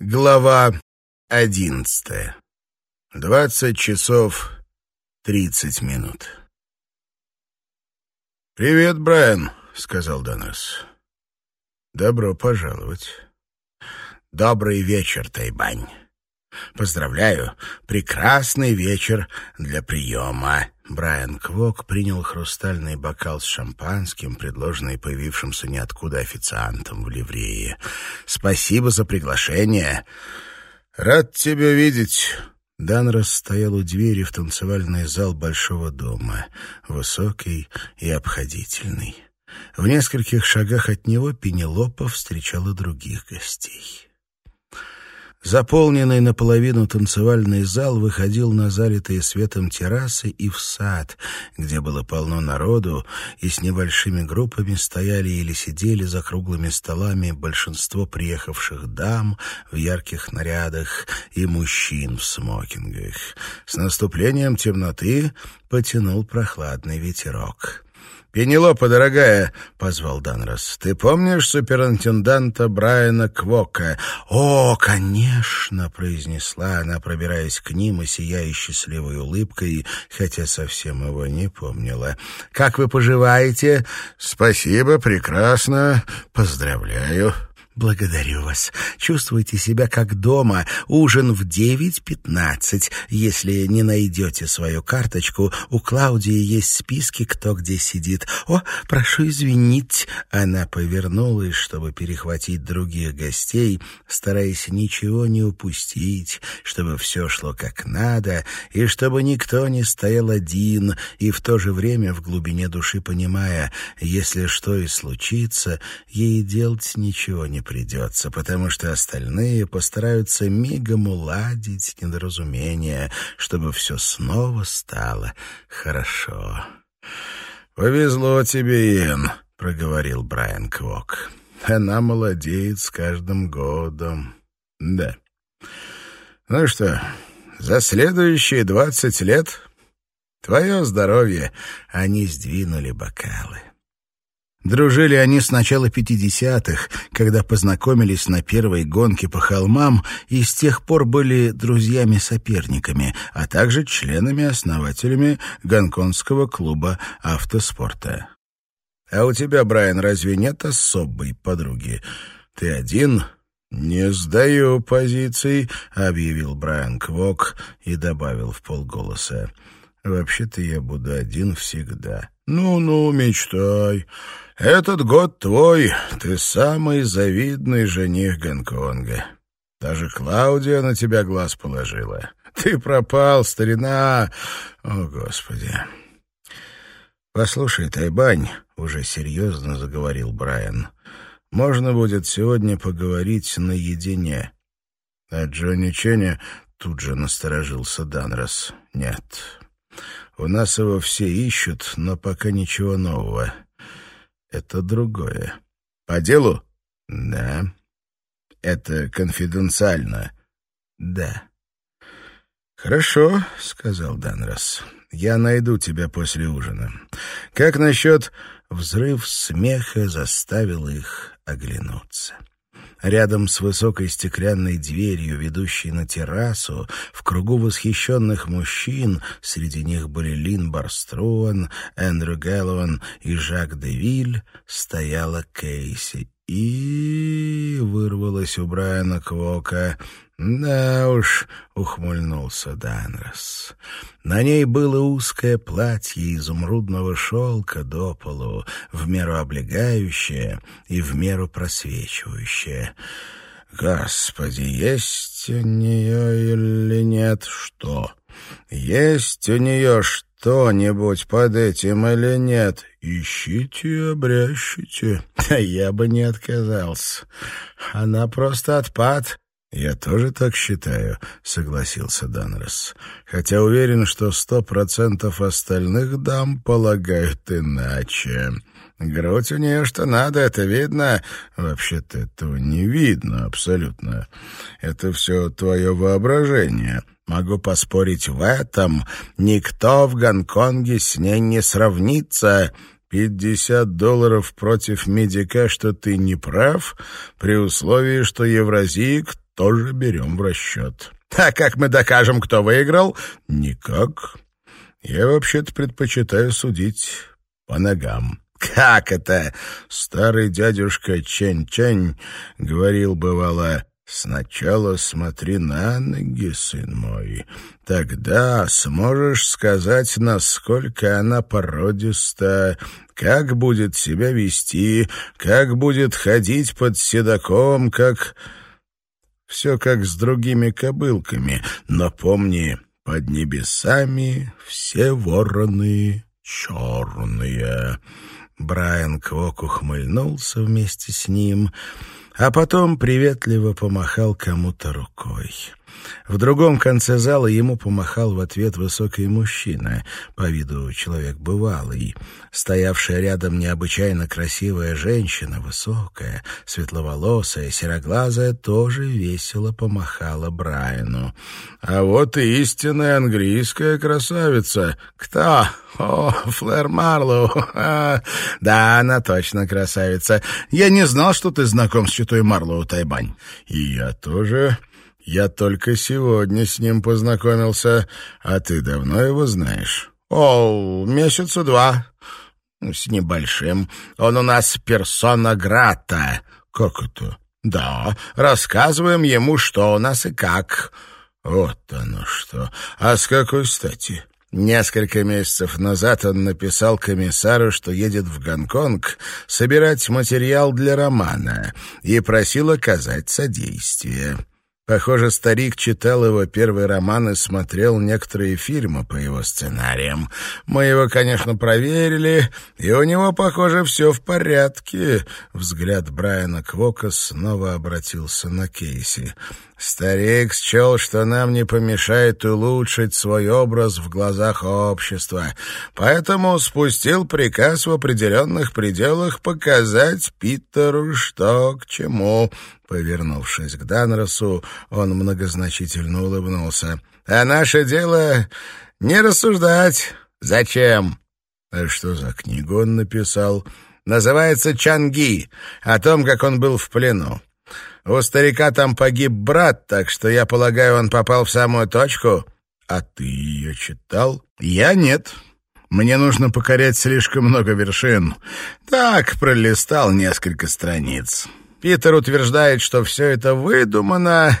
Глава одиннадцатая. Двадцать часов тридцать минут. «Привет, Брайан», — сказал Донос. «Добро пожаловать». «Добрый вечер, Тайбань». «Поздравляю, прекрасный вечер для приема». Брайан Квок принял хрустальный бокал с шампанским, предложенный появившимся ниоткуда официантом в ливрее. «Спасибо за приглашение». «Рад тебя видеть». Данрос стоял у двери в танцевальный зал большого дома, высокий и обходительный. В нескольких шагах от него Пенелопа встречала других гостей. Заполненный наполовину танцевальный зал выходил на залитые светом террасы и в сад, где было полно народу, и с небольшими группами стояли или сидели за круглыми столами большинство приехавших дам в ярких нарядах и мужчин в смокингах. С наступлением темноты потянул прохладный ветерок. «Пенелопа, дорогая!» — позвал Данрос. «Ты помнишь суперинтенданта Брайана Квока?» «О, конечно!» — произнесла она, пробираясь к ним и сияя счастливой улыбкой, хотя совсем его не помнила. «Как вы поживаете?» «Спасибо, прекрасно. Поздравляю». «Благодарю вас. Чувствуйте себя как дома. Ужин в девять пятнадцать. Если не найдете свою карточку, у Клаудии есть списки, кто где сидит. О, прошу извинить». Она повернулась, чтобы перехватить других гостей, стараясь ничего не упустить, чтобы все шло как надо, и чтобы никто не стоял один, и в то же время в глубине души понимая, если что и случится, ей делать ничего не придется, потому что остальные постараются мигом уладить недоразумение, чтобы все снова стало хорошо. «Повезло тебе, Иэн», — проговорил Брайан Квок. «Она молодеет с каждым годом». «Да. Ну что, за следующие двадцать лет твое здоровье...» Они сдвинули бокалы. Дружили они с начала пятидесятых, когда познакомились на первой гонке по холмам и с тех пор были друзьями-соперниками, а также членами-основателями гонконгского клуба автоспорта. «А у тебя, Брайан, разве нет особой подруги? Ты один?» «Не сдаю позиций», — объявил Брайан Квок и добавил в полголоса. «Вообще-то я буду один всегда». «Ну-ну, мечтай». Этот год твой, ты самый завидный жених Гонконга. Даже Клаудия на тебя глаз положила. Ты пропал, старина. О, Господи. Послушай, Тайбань, уже серьезно заговорил Брайан. Можно будет сегодня поговорить наедине. А Джонни Ченни тут же насторожился Данрос. Нет. У нас его все ищут, но пока ничего нового это другое. По делу? Да. Это конфиденциально? Да. Хорошо, сказал Данрос. Я найду тебя после ужина. Как насчет... Взрыв смеха заставил их оглянуться. Рядом с высокой стеклянной дверью, ведущей на террасу, в кругу восхищенных мужчин, среди них были Лин Барструан, Эндрю Гэллоуан и Жак Девиль, стояла Кейси. И вырвалась у Брайана Квока. «Да уж», — ухмыльнулся Данрос. На ней было узкое платье изумрудного шелка до полу, в меру облегающее и в меру просвечивающее. «Господи, есть у нее или нет что? Есть у нее что-нибудь под этим или нет? Ищите обрящите. Я бы не отказался. Она просто отпад». «Я тоже так считаю», — согласился Данрос. «Хотя уверен, что сто процентов остальных дам полагают иначе. Грудь у нее что надо, это видно. Вообще-то этого не видно абсолютно. Это все твое воображение. Могу поспорить в этом. Никто в Гонконге с ней не сравнится». Пятьдесят долларов против медика, что ты не прав, при условии, что Евразик тоже берем в расчет. А как мы докажем, кто выиграл? Никак. Я вообще-то предпочитаю судить по ногам. Как это? Старый дядюшка Чень-Чень говорил, бывало, «Сначала смотри на ноги, сын мой. Тогда сможешь сказать, насколько она породиста, как будет себя вести, как будет ходить под седаком, как...» Все как с другими кобылками, но помни, под небесами все вороны черные. Брайан Квок ухмыльнулся вместе с ним, а потом приветливо помахал кому-то рукой. В другом конце зала ему помахал в ответ высокий мужчина, по виду человек бывалый. Стоявшая рядом необычайно красивая женщина, высокая, светловолосая, сероглазая, тоже весело помахала Брайану. «А вот и истинная английская красавица. Кто?» «О, Флэр Марлоу! да, она точно красавица. Я не знал, что ты знаком с читой Марлоу, Тайбань». «И я тоже...» Я только сегодня с ним познакомился, а ты давно его знаешь? О, месяца два. С небольшим. Он у нас персона грата. Как это? Да, рассказываем ему, что у нас и как. Вот оно что. А с какой стати? Несколько месяцев назад он написал комиссару, что едет в Гонконг собирать материал для романа и просил оказать содействие. Похоже, старик читал его первый роман и смотрел некоторые фильмы по его сценариям. Мы его, конечно, проверили, и у него, похоже, все в порядке. Взгляд Брайана Квока снова обратился на Кейси. Старик счел, что нам не помешает улучшить свой образ в глазах общества, поэтому спустил приказ в определенных пределах показать Питеру, что к чему. Повернувшись к Данросу, он многозначительно улыбнулся. «А наше дело не рассуждать. Зачем?» «А что за книгу он написал?» «Называется «Чанги», о том, как он был в плену. У старика там погиб брат, так что, я полагаю, он попал в самую точку. А ты ее читал? Я нет. Мне нужно покорять слишком много вершин. Так, пролистал несколько страниц. Питер утверждает, что все это выдумано,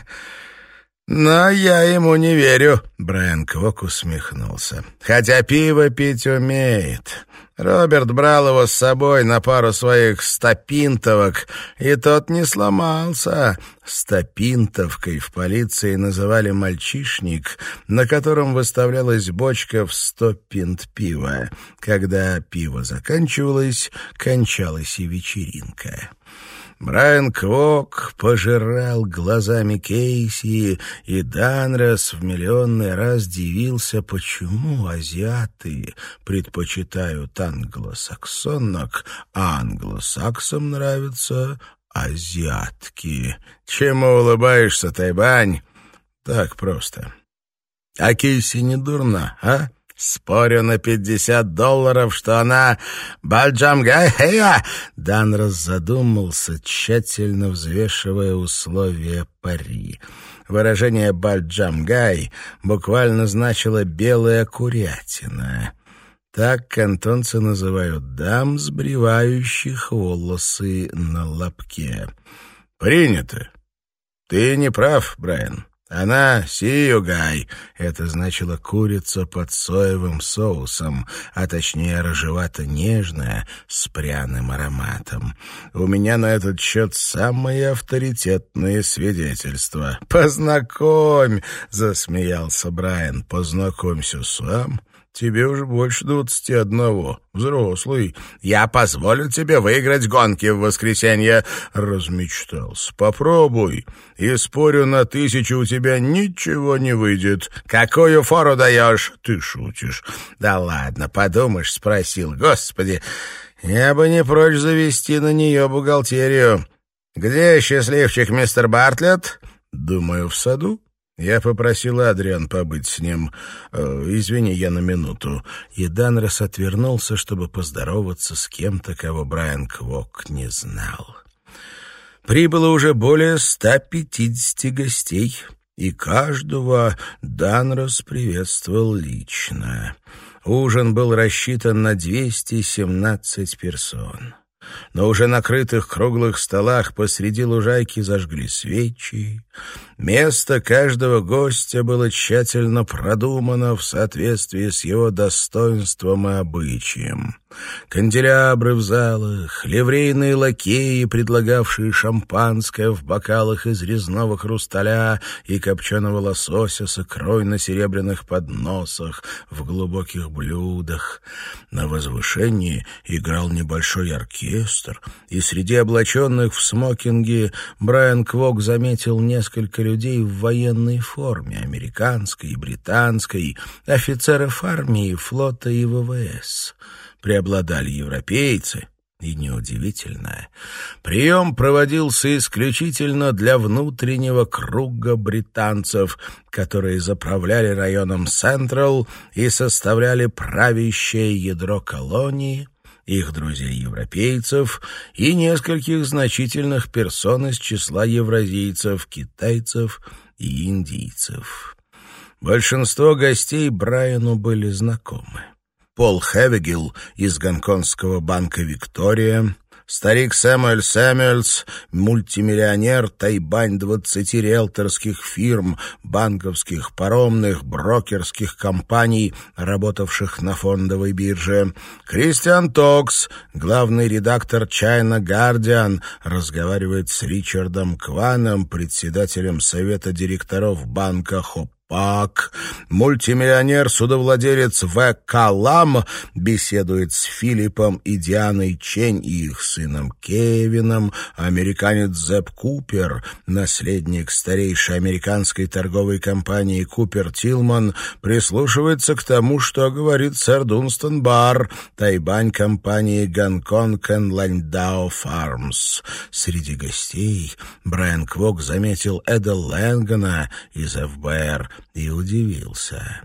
но я ему не верю. Брайан Квок усмехнулся. Хотя пиво пить умеет. Роберт брал его с собой на пару своих стопинтовок, и тот не сломался. Стопинтовкой в полиции называли мальчишник, на котором выставлялась бочка в сто пинт пива. Когда пиво заканчивалось, кончалась и вечеринка. Брайан Квок пожирал глазами Кейси, и Данрос в миллионный раз дивился, почему азиаты предпочитают англосаксонок, а англосаксам нравятся азиатки. Чему улыбаешься, Тайбань? Так просто. А Кейси не дурна, а? Спорю на пятьдесят долларов, что она Бальджамгайя. Данрос задумался, тщательно взвешивая условия пари. Выражение «бальджамгай» буквально значило «белая курятина». Так кантонцы называют дам, сбривающих волосы на лобке. «Принято. Ты не прав, Брайан. Она сиюгай, это значило курица под соевым соусом, а точнее рыжевато-нежная, с пряным ароматом. У меня на этот счет самые авторитетные свидетельства. «Познакомь!» — засмеялся Брайан. «Познакомься сам». Тебе уже больше двадцати одного. Взрослый. Я позволю тебе выиграть гонки в воскресенье. Размечтался. Попробуй. И спорю, на тысячу у тебя ничего не выйдет. Какую фору даешь? Ты шутишь. Да ладно, подумаешь, спросил. Господи, я бы не прочь завести на нее бухгалтерию. Где счастливчик мистер Бартлетт? Думаю, в саду. Я попросил Адриан побыть с ним. Э, извини, я на минуту. И Данрос отвернулся, чтобы поздороваться с кем-то, кого Брайан Квок не знал. прибыло уже более 150 гостей, и каждого Данрос приветствовал лично. Ужин был рассчитан на 217 персон. На уже накрытых круглых столах посреди лужайки зажгли свечи. Место каждого гостя было тщательно продумано в соответствии с его достоинством и обычаем. Канделябры в залах, ливрейные лакеи, предлагавшие шампанское в бокалах из резного хрусталя и копченого лосося с икрой на серебряных подносах в глубоких блюдах. На возвышении играл небольшой оркестр, и среди облаченных в смокинге Брайан Квок заметил несколько людей в военной форме, американской и британской, офицеров армии, флота и ВВС. Преобладали европейцы, и неудивительно. Прием проводился исключительно для внутреннего круга британцев, которые заправляли районом Централ и составляли правящее ядро колонии — их друзей-европейцев и нескольких значительных персон из числа евразийцев, китайцев и индийцев. Большинство гостей Брайану были знакомы. Пол Хэвегилл из гонконгского банка «Виктория», Старик Сэмюэль Сэмюэльс, мультимиллионер, тайбань двадцати риэлторских фирм, банковских, паромных, брокерских компаний, работавших на фондовой бирже. Кристиан Токс, главный редактор China Guardian, разговаривает с Ричардом Кваном, председателем совета директоров банка Хоп Пак, мультимиллионер-судовладелец В. Калам, беседует с Филиппом и Дианой Чень и их сыном Кевином, американец Зепп Купер, наследник старейшей американской торговой компании Купер Тилман, прислушивается к тому, что говорит сэр Дунстон Бар, тайбань компании Гонконг Ландао Фармс. Среди гостей Брайан Квок заметил Эда Лэнгана из ФБР, и удивился.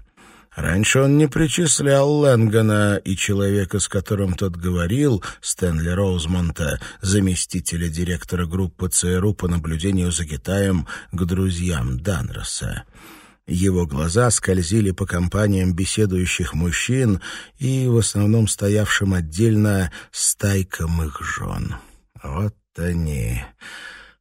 Раньше он не причислял Лэнгана и человека, с которым тот говорил, Стэнли Роузмонта, заместителя директора группы ЦРУ по наблюдению за Китаем, к друзьям Данроса. Его глаза скользили по компаниям беседующих мужчин и в основном стоявшим отдельно стайкам их жен. Вот они...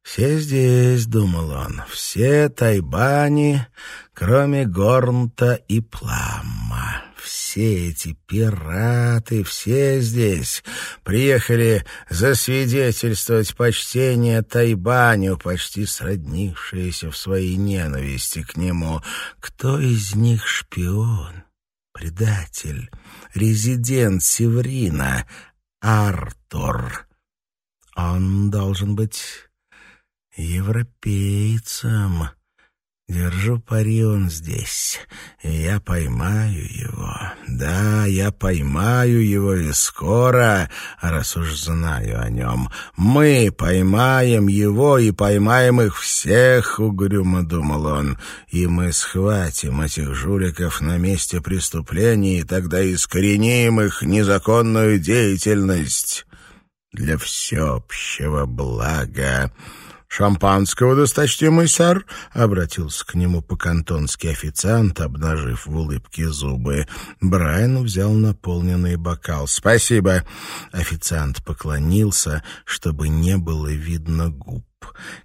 «Все здесь», — думал он, — «все тайбани, кроме Горнта и Пламма. Все эти пираты, все здесь приехали засвидетельствовать почтение Тайбаню, почти сроднившиеся в своей ненависти к нему. Кто из них шпион, предатель, резидент Севрина, Артур? Он должен быть европейцем. Держу пари он здесь, я поймаю его. Да, я поймаю его и скоро, раз уж знаю о нем. Мы поймаем его и поймаем их всех, угрюмо думал он, и мы схватим этих жуликов на месте преступления, и тогда искореним их незаконную деятельность для всеобщего блага. «Шампанского, досточтимый сэр?» — обратился к нему по-кантонски официант, обнажив в улыбке зубы. Брайан взял наполненный бокал. «Спасибо!» Официант поклонился, чтобы не было видно губ.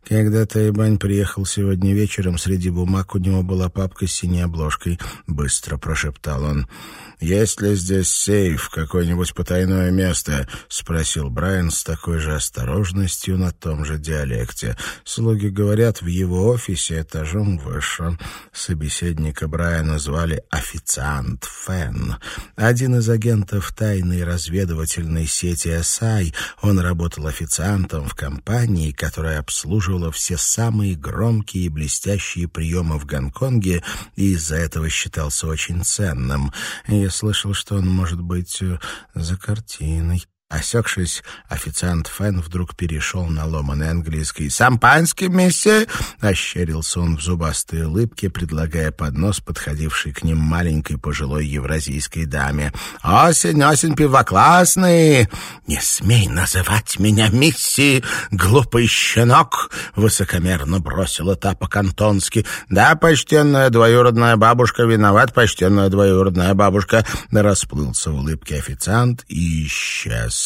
Когда Тайбань приехал сегодня вечером, среди бумаг у него была папка с синей обложкой. Быстро прошептал он. «Есть ли здесь сейф, какое-нибудь потайное место?» — спросил Брайан с такой же осторожностью на том же диалекте. Слуги говорят, в его офисе этажом выше. Собеседника Брайана звали официант Фен. Один из агентов тайной разведывательной сети «Эсай». Он работал официантом в компании, которая обслуживала все самые громкие и блестящие приемы в Гонконге и из-за этого считался очень ценным. Я слышал, что он может быть э, за картиной. Осекшись, официант Фэн вдруг перешел на ломаный английский. «Сампанский, месье!» — ощерился он в зубастой улыбке, предлагая поднос, подходивший к ним маленькой пожилой евразийской даме. «Осень, осень, пиво классный!» «Не смей называть меня мисси, глупый щенок!» — высокомерно бросила та по-кантонски. «Да, почтенная двоюродная бабушка, виноват, почтенная двоюродная бабушка!» Расплылся в улыбке официант и исчез.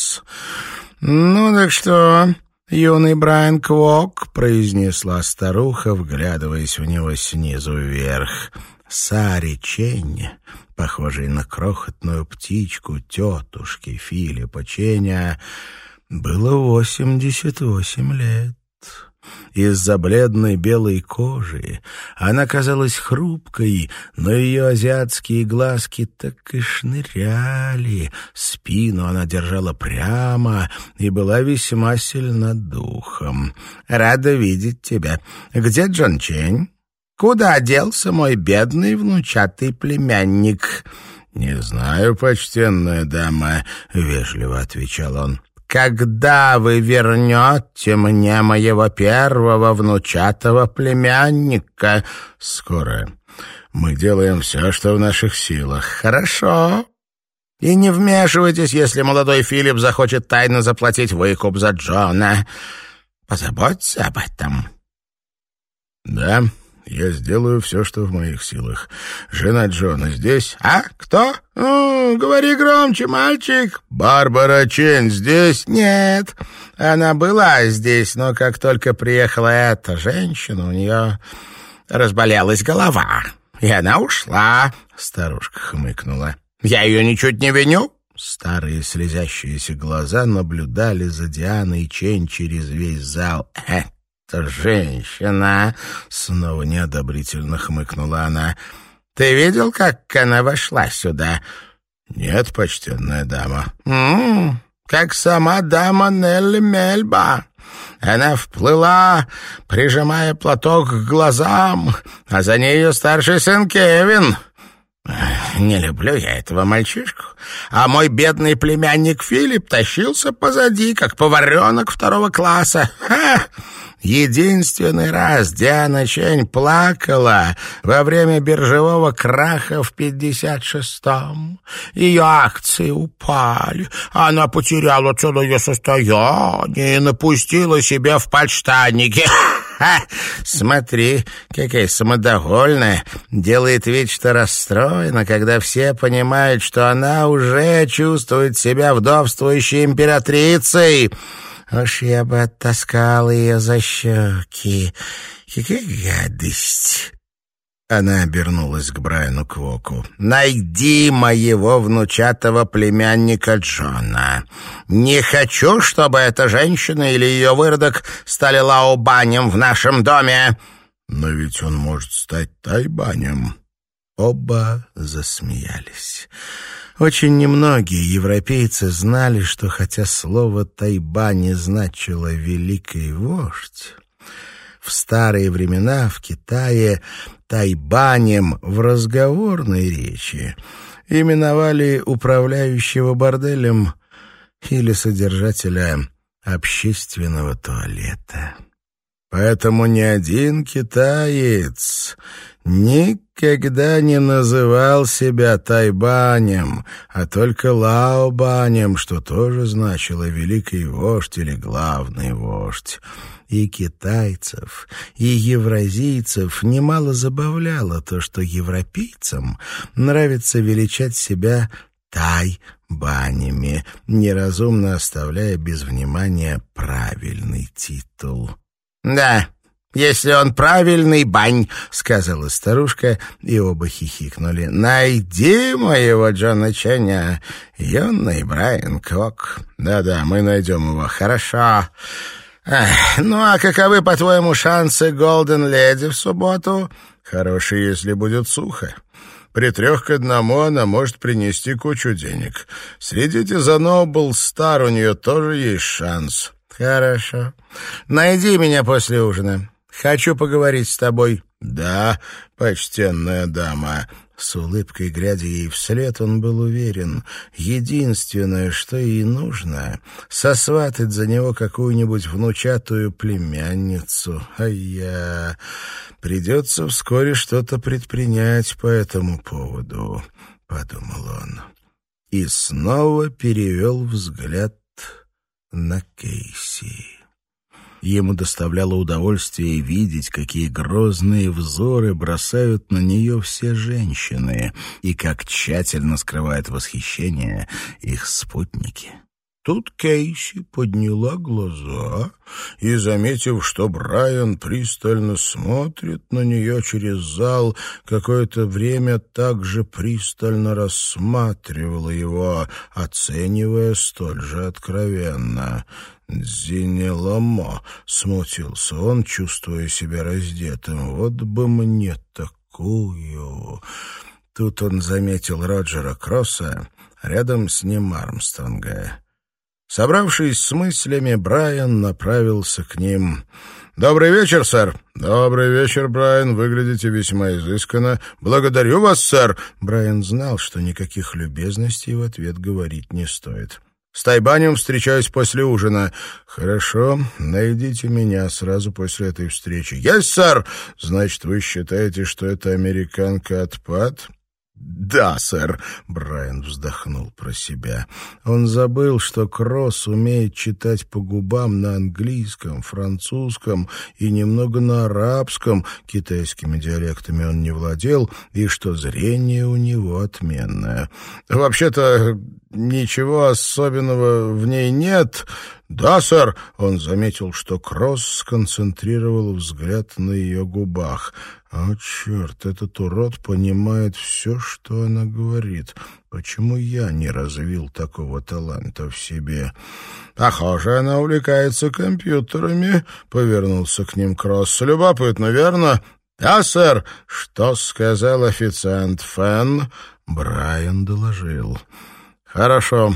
«Ну так что, юный Брайан Квок?» — произнесла старуха, вглядываясь в него снизу вверх. Сари Ченни, похожей на крохотную птичку тетушки Филиппа Ченя, было восемьдесят восемь лет. Из-за бледной белой кожи она казалась хрупкой, но ее азиатские глазки так и шныряли. Спину она держала прямо и была весьма сильна духом. «Рада видеть тебя. Где Джон Чень? Куда делся мой бедный внучатый племянник?» «Не знаю, почтенная дама», — вежливо отвечал он. «Когда вы вернете мне моего первого внучатого племянника?» «Скоро. Мы делаем все, что в наших силах». «Хорошо. И не вмешивайтесь, если молодой Филипп захочет тайно заплатить выкуп за Джона. Позаботься об этом». «Да, я сделаю все, что в моих силах. Жена Джона здесь?» «А? Кто? Ну, говори громче, мальчик!» «Барбара Чен здесь?» «Нет, она была здесь, но как только приехала эта женщина, у нее разболелась голова, и она ушла», — старушка хмыкнула. «Я ее ничуть не виню». Старые слезящиеся глаза наблюдали за Дианой Чен через весь зал. «Э, женщина!» — снова неодобрительно хмыкнула она. «Ты видел, как она вошла сюда?» «Нет, почтенная дама». «М -м, «Как сама дама Нелли Мельба». Она вплыла, прижимая платок к глазам, а за ней ее старший сын Кевин. Не люблю я этого мальчишку. А мой бедный племянник Филипп тащился позади, как поваренок второго класса. Ха! Единственный раз Диана Чень плакала во время биржевого краха в 56-м. Ее акции упали, она потеряла целое состояние и напустила себя в подштанники. Смотри, какая самодовольная. Делает вид, что расстроена, когда все понимают, что она уже чувствует себя вдовствующей императрицей. Уж я бы оттаскал ее за щеки. Какая гадость!» Она обернулась к Брайану Квоку. «Найди моего внучатого племянника Джона. Не хочу, чтобы эта женщина или ее выродок стали лаобанем в нашем доме». «Но ведь он может стать тайбанем». Оба засмеялись. Очень немногие европейцы знали, что хотя слово «тайба» не значило «великий вождь», в старые времена в Китае тайбанем в разговорной речи именовали управляющего борделем или содержателя общественного туалета. Поэтому ни один китаец никогда не называл себя Тайбанем, а только Лаобанем, что тоже значило «великий вождь» или «главный вождь». И китайцев, и евразийцев немало забавляло то, что европейцам нравится величать себя тай-банями, неразумно оставляя без внимания правильный титул. «Да, если он правильный, бань», — сказала старушка, и оба хихикнули. «Найди моего Джона Ченя, юный Брайан Кок». «Да-да, мы найдем его. Хорошо». Эх, «Ну а каковы, по-твоему, шансы Голден Леди в субботу?» «Хорошие, если будет сухо». При трех к одному она может принести кучу денег. Следите за Нобл Стар, у нее тоже есть шанс. «Хорошо. Найди меня после ужина. Хочу поговорить с тобой». «Да, почтенная дама». С улыбкой, глядя ей вслед, он был уверен. Единственное, что ей нужно — сосватать за него какую-нибудь внучатую племянницу. А я... Придется вскоре что-то предпринять по этому поводу, — подумал он. И снова перевел взгляд на Кейси. Ему доставляло удовольствие видеть, какие грозные взоры бросают на нее все женщины и как тщательно скрывает восхищение их спутники. Тут Кейси подняла глаза и, заметив, что Брайан пристально смотрит на нее через зал, какое-то время также пристально рассматривала его, оценивая столь же откровенно. «Зинеломо», — смутился он, чувствуя себя раздетым, — «вот бы мне такую». Тут он заметил Роджера Кросса, рядом с ним Армстронга. Собравшись с мыслями, Брайан направился к ним. «Добрый вечер, сэр!» «Добрый вечер, Брайан. Выглядите весьма изысканно. Благодарю вас, сэр!» Брайан знал, что никаких любезностей в ответ говорить не стоит. «С Тайбанем встречаюсь после ужина». «Хорошо. Найдите меня сразу после этой встречи». «Есть, сэр!» «Значит, вы считаете, что эта американка отпад?» «Да, сэр», — Брайан вздохнул про себя. Он забыл, что Кросс умеет читать по губам на английском, французском и немного на арабском, китайскими диалектами он не владел, и что зрение у него отменное. «Вообще-то ничего особенного в ней нет», «Да, сэр!» — он заметил, что Кросс сконцентрировал взгляд на ее губах. «О, черт, этот урод понимает все, что она говорит. Почему я не развил такого таланта в себе?» «Похоже, она увлекается компьютерами», — повернулся к ним Кросс. «Любопытно, верно?» «Да, сэр!» «Что сказал официант Фен?» Брайан доложил. «Хорошо.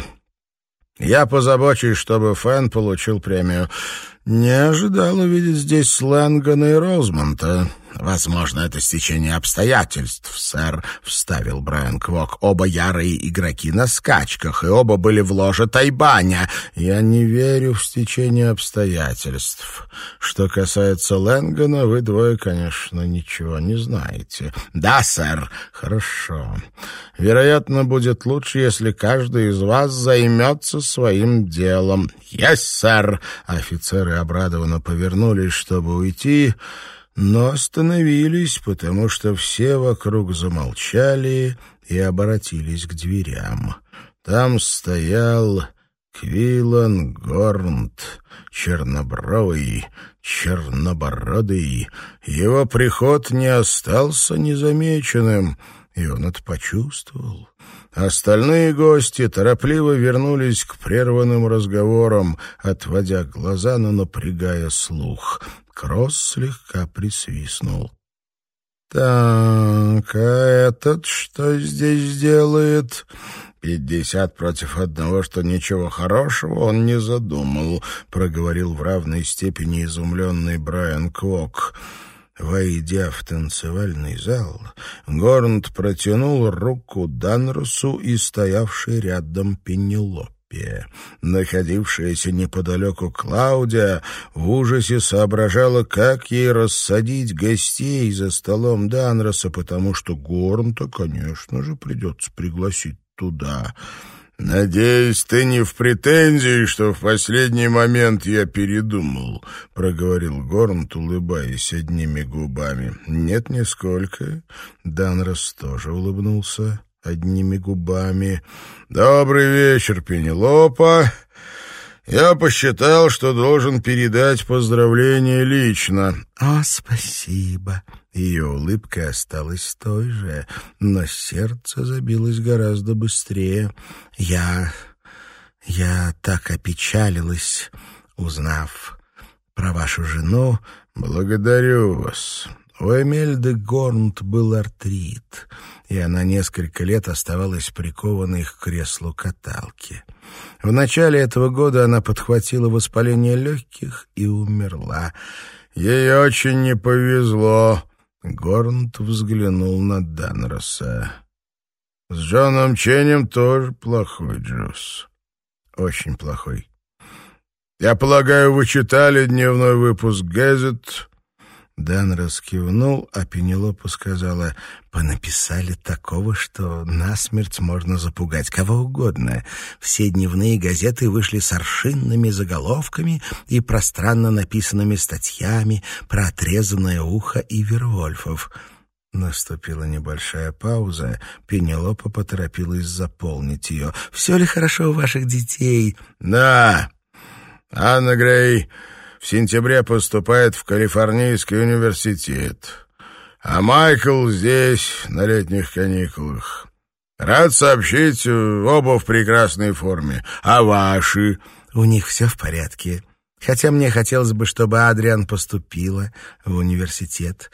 Я позабочусь, чтобы Фэн получил премию. Не ожидал увидеть здесь Лэнгана и Розмонта. «Возможно, это стечение обстоятельств, сэр», — вставил Брайан Квок. «Оба ярые игроки на скачках, и оба были в ложе Тайбаня. Я не верю в стечение обстоятельств. Что касается Лэнгана, вы двое, конечно, ничего не знаете». «Да, сэр». «Хорошо. Вероятно, будет лучше, если каждый из вас займется своим делом». «Есть, сэр». Офицеры обрадованно повернулись, чтобы уйти, — но остановились, потому что все вокруг замолчали и обратились к дверям. Там стоял Квилан Горнт, чернобровый, чернобородый. Его приход не остался незамеченным, и он это почувствовал. Остальные гости торопливо вернулись к прерванным разговорам, отводя глаза, но напрягая слух. Кросс слегка присвистнул. «Так, а этот что здесь делает?» «Пятьдесят против одного, что ничего хорошего он не задумал», — проговорил в равной степени изумленный Брайан Квок. Войдя в танцевальный зал, Горнт протянул руку Данросу и стоявший рядом Пенелоп. Пе. Находившаяся неподалеку Клаудия в ужасе соображала, как ей рассадить гостей за столом Данроса, потому что Горнта, конечно же, придется пригласить туда. «Надеюсь, ты не в претензии, что в последний момент я передумал», — проговорил Горнт, улыбаясь одними губами. «Нет, нисколько». Данрос тоже улыбнулся одними губами. «Добрый вечер, Пенелопа. Я посчитал, что должен передать поздравления лично». «О, спасибо». Ее улыбка осталась той же, но сердце забилось гораздо быстрее. «Я... я так опечалилась, узнав про вашу жену. Благодарю вас. У Эмельды Горнт был артрит, и она несколько лет оставалась прикованной к креслу каталки. В начале этого года она подхватила воспаление легких и умерла. ей очень не повезло». Горнт взглянул на Данроса. «С Джоном Ченем тоже плохой, Джус. Очень плохой. Я полагаю, вы читали дневной выпуск газет?» Дан раскивнул, а Пенелопа сказала, «Понаписали такого, что насмерть можно запугать кого угодно. Все дневные газеты вышли с аршинными заголовками и пространно написанными статьями про отрезанное ухо и вервольфов». Наступила небольшая пауза. Пенелопа поторопилась заполнить ее. «Все ли хорошо у ваших детей?» «Да, Анна Грей в сентябре поступает в Калифорнийский университет, а Майкл здесь на летних каникулах. Рад сообщить, оба в прекрасной форме. А ваши? У них все в порядке. Хотя мне хотелось бы, чтобы Адриан поступила в университет.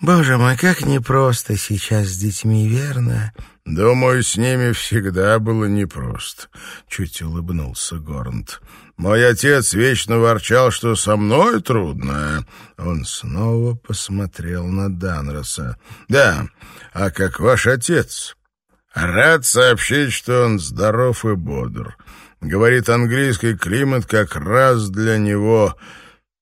Боже мой, как непросто сейчас с детьми, верно? Думаю, с ними всегда было непросто. Чуть улыбнулся Горнт. Мой отец вечно ворчал, что со мной трудно. Он снова посмотрел на Данроса. Да, а как ваш отец? Рад сообщить, что он здоров и бодр. Говорит, английский климат как раз для него.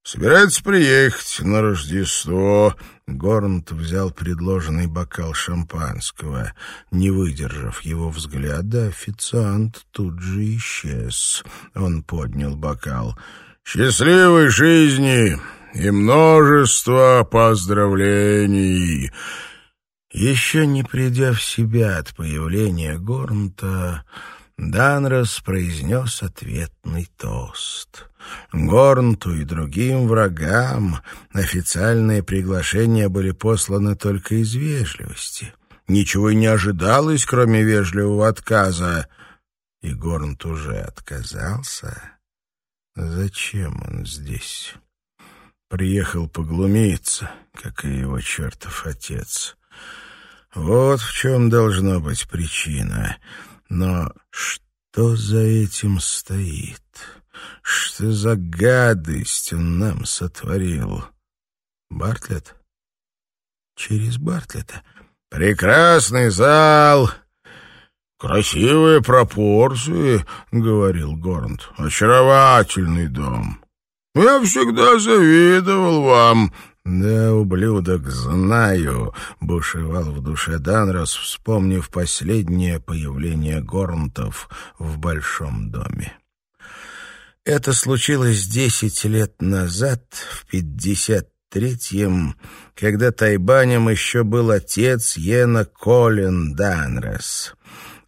Собирается приехать на Рождество. Горнт взял предложенный бокал шампанского. Не выдержав его взгляда, официант тут же исчез. Он поднял бокал. «Счастливой жизни и множество поздравлений!» Еще не придя в себя от появления Горнта, Данрос произнес ответный тост. Горнту и другим врагам официальные приглашения были посланы только из вежливости. Ничего и не ожидалось, кроме вежливого отказа. И Горнт уже отказался. Зачем он здесь? Приехал поглумиться, как и его чертов отец. Вот в чем должна быть причина. Но что за этим стоит? Что за гадость он нам сотворил? Бартлет? Через Бартлета. Прекрасный зал, красивые пропорции, говорил Горнт. Очаровательный дом. Я всегда завидовал вам. «Да, ублюдок, знаю», — бушевал в душе Данрос, вспомнив последнее появление Горнтов в большом доме. Это случилось десять лет назад, в пятьдесят третьем, когда Тайбанем еще был отец Йена Колин Данрес.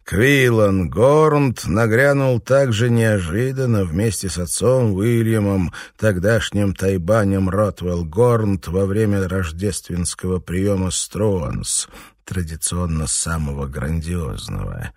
Квиллан Горнт нагрянул так же неожиданно вместе с отцом Уильямом, тогдашним Тайбанем Ротвелл Горнт, во время рождественского приема Струанс, традиционно самого грандиозного.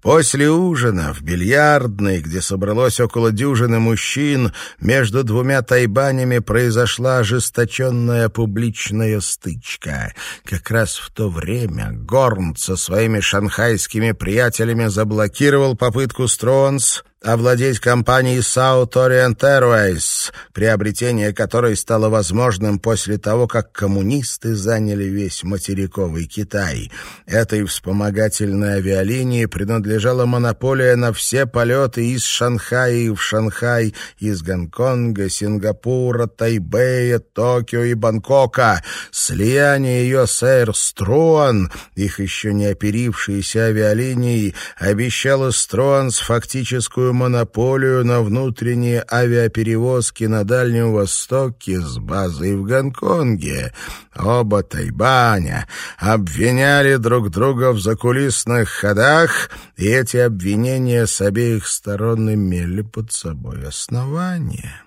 После ужина в бильярдной, где собралось около дюжины мужчин, между двумя тайбанями произошла ожесточенная публичная стычка. Как раз в то время Горнт со своими шанхайскими приятелями заблокировал попытку Стронс овладеть компанией South Orient Airways, приобретение которой стало возможным после того, как коммунисты заняли весь материковый Китай. Этой вспомогательной авиалинии принадлежала монополия на все полеты из Шанхая в Шанхай, из Гонконга, Сингапура, Тайбэя, Токио и Бангкока. Слияние ее с Air Struan, их еще не оперившиеся авиалинии, обещало Struans фактическую полную монополию на внутренние авиаперевозки на Дальнем Востоке с базой в Гонконге. Оба Тайбаня обвиняли друг друга в закулисных ходах, и эти обвинения с обеих сторон имели под собой основания.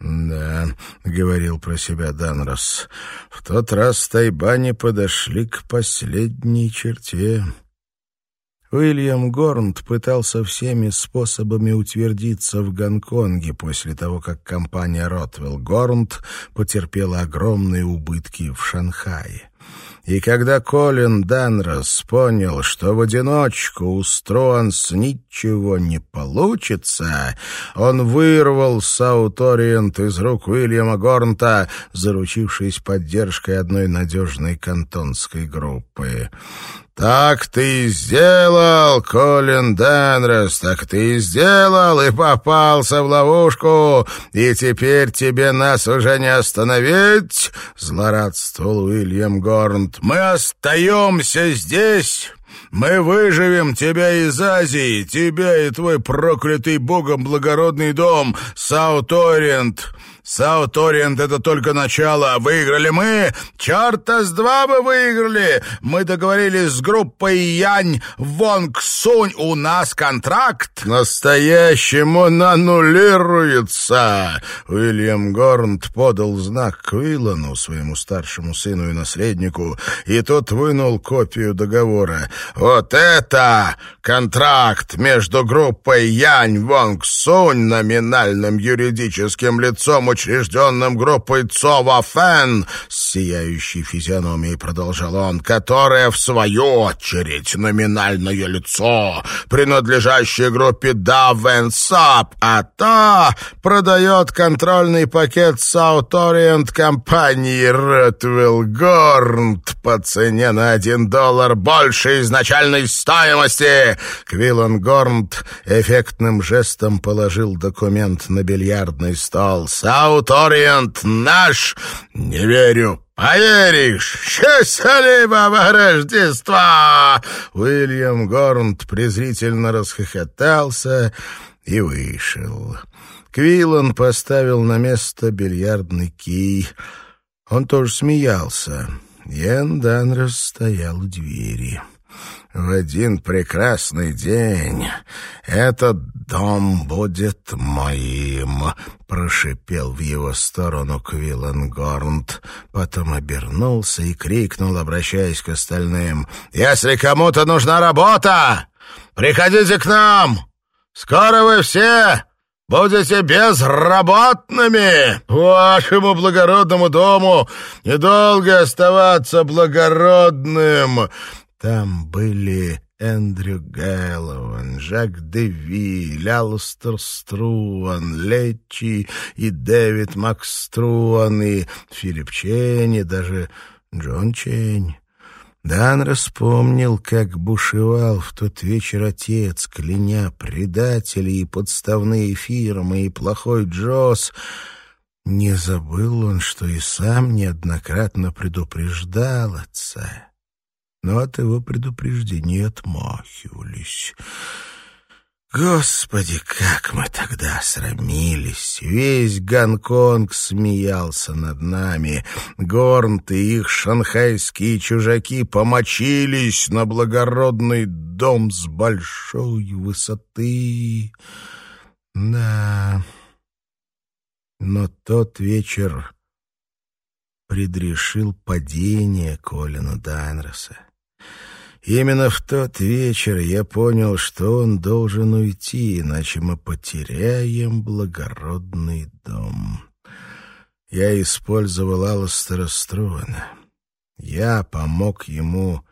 «Да», — говорил про себя Данрос, — «в тот раз Тайбани подошли к последней черте». Уильям Горнт пытался всеми способами утвердиться в Гонконге после того, как компания Ротвелл Горнт потерпела огромные убытки в Шанхае. И когда Колин Данрос понял, что в одиночку у Стронс ничего не получится, он вырвал Саут-Ориент из рук Уильяма Горнта, заручившись поддержкой одной надежной кантонской группы. «Так ты сделал, Колин Данросс, так ты сделал и попался в ловушку, и теперь тебе нас уже не остановить!» — злорадствовал Уильям Горнт. «Мы остаемся здесь!» Мы выживем тебя из Азии, тебя и твой проклятый богом благородный дом, Саут-Ориент. Саут-Ориент — это только начало. Выиграли мы. Черта с два бы выиграли. Мы договорились с группой Янь Вонг Сунь. У нас контракт. Настоящим аннулируется. Уильям Горнт подал знак Квиллану, своему старшему сыну и наследнику, и тот вынул копию договора. Вот это контракт между группой Янь Вонг Сунь, номинальным юридическим лицом учрежденным группой Цова Фэн, с сияющей физиономией продолжал он, которая, в свою очередь, номинальное лицо, принадлежащее группе Давен Сап, а та продает контрольный пакет South Orient компании Ротвелл-Горнт по цене на один доллар больше изначальной стоимости. Квиллан Горнт эффектным жестом положил документ на бильярдный стол. South Саут-Ориент наш? Не верю. «Поверишь! Счастливого Рождества!» Уильям Горнт презрительно расхохотался и вышел. Квиллан поставил на место бильярдный кий. Он тоже смеялся. Йен Данрос стоял у двери. В один прекрасный день этот дом будет моим, прошипел в его сторону Квиллан Горнт, потом обернулся и крикнул, обращаясь к остальным: "Если кому-то нужна работа, приходите к нам. Скоро вы все будете безработными. Вашему благородному дому недолго оставаться благородным. Там были Эндрю Гэллоуэн, Жак Деви, Алстер Струан, Летчи и Дэвид Макструан, и Филипп Чэнь, и даже Джон Чэнь. Данросс помнил, как бушевал в тот вечер отец, кляня предателей и подставные фирмы, и плохой джосс. Не забыл он, что и сам неоднократно предупреждал отца но от его предупреждений отмахивались. Господи, как мы тогда срамились! Весь Гонконг смеялся над нами. Горнт и их шанхайские чужаки помочились на благородный дом с большой высоты. Да, но тот вечер предрешил падение Колина Дайнерса. Именно в тот вечер я понял, что он должен уйти, иначе мы потеряем благородный дом. Я использовал Алластера Струана. Я помог ему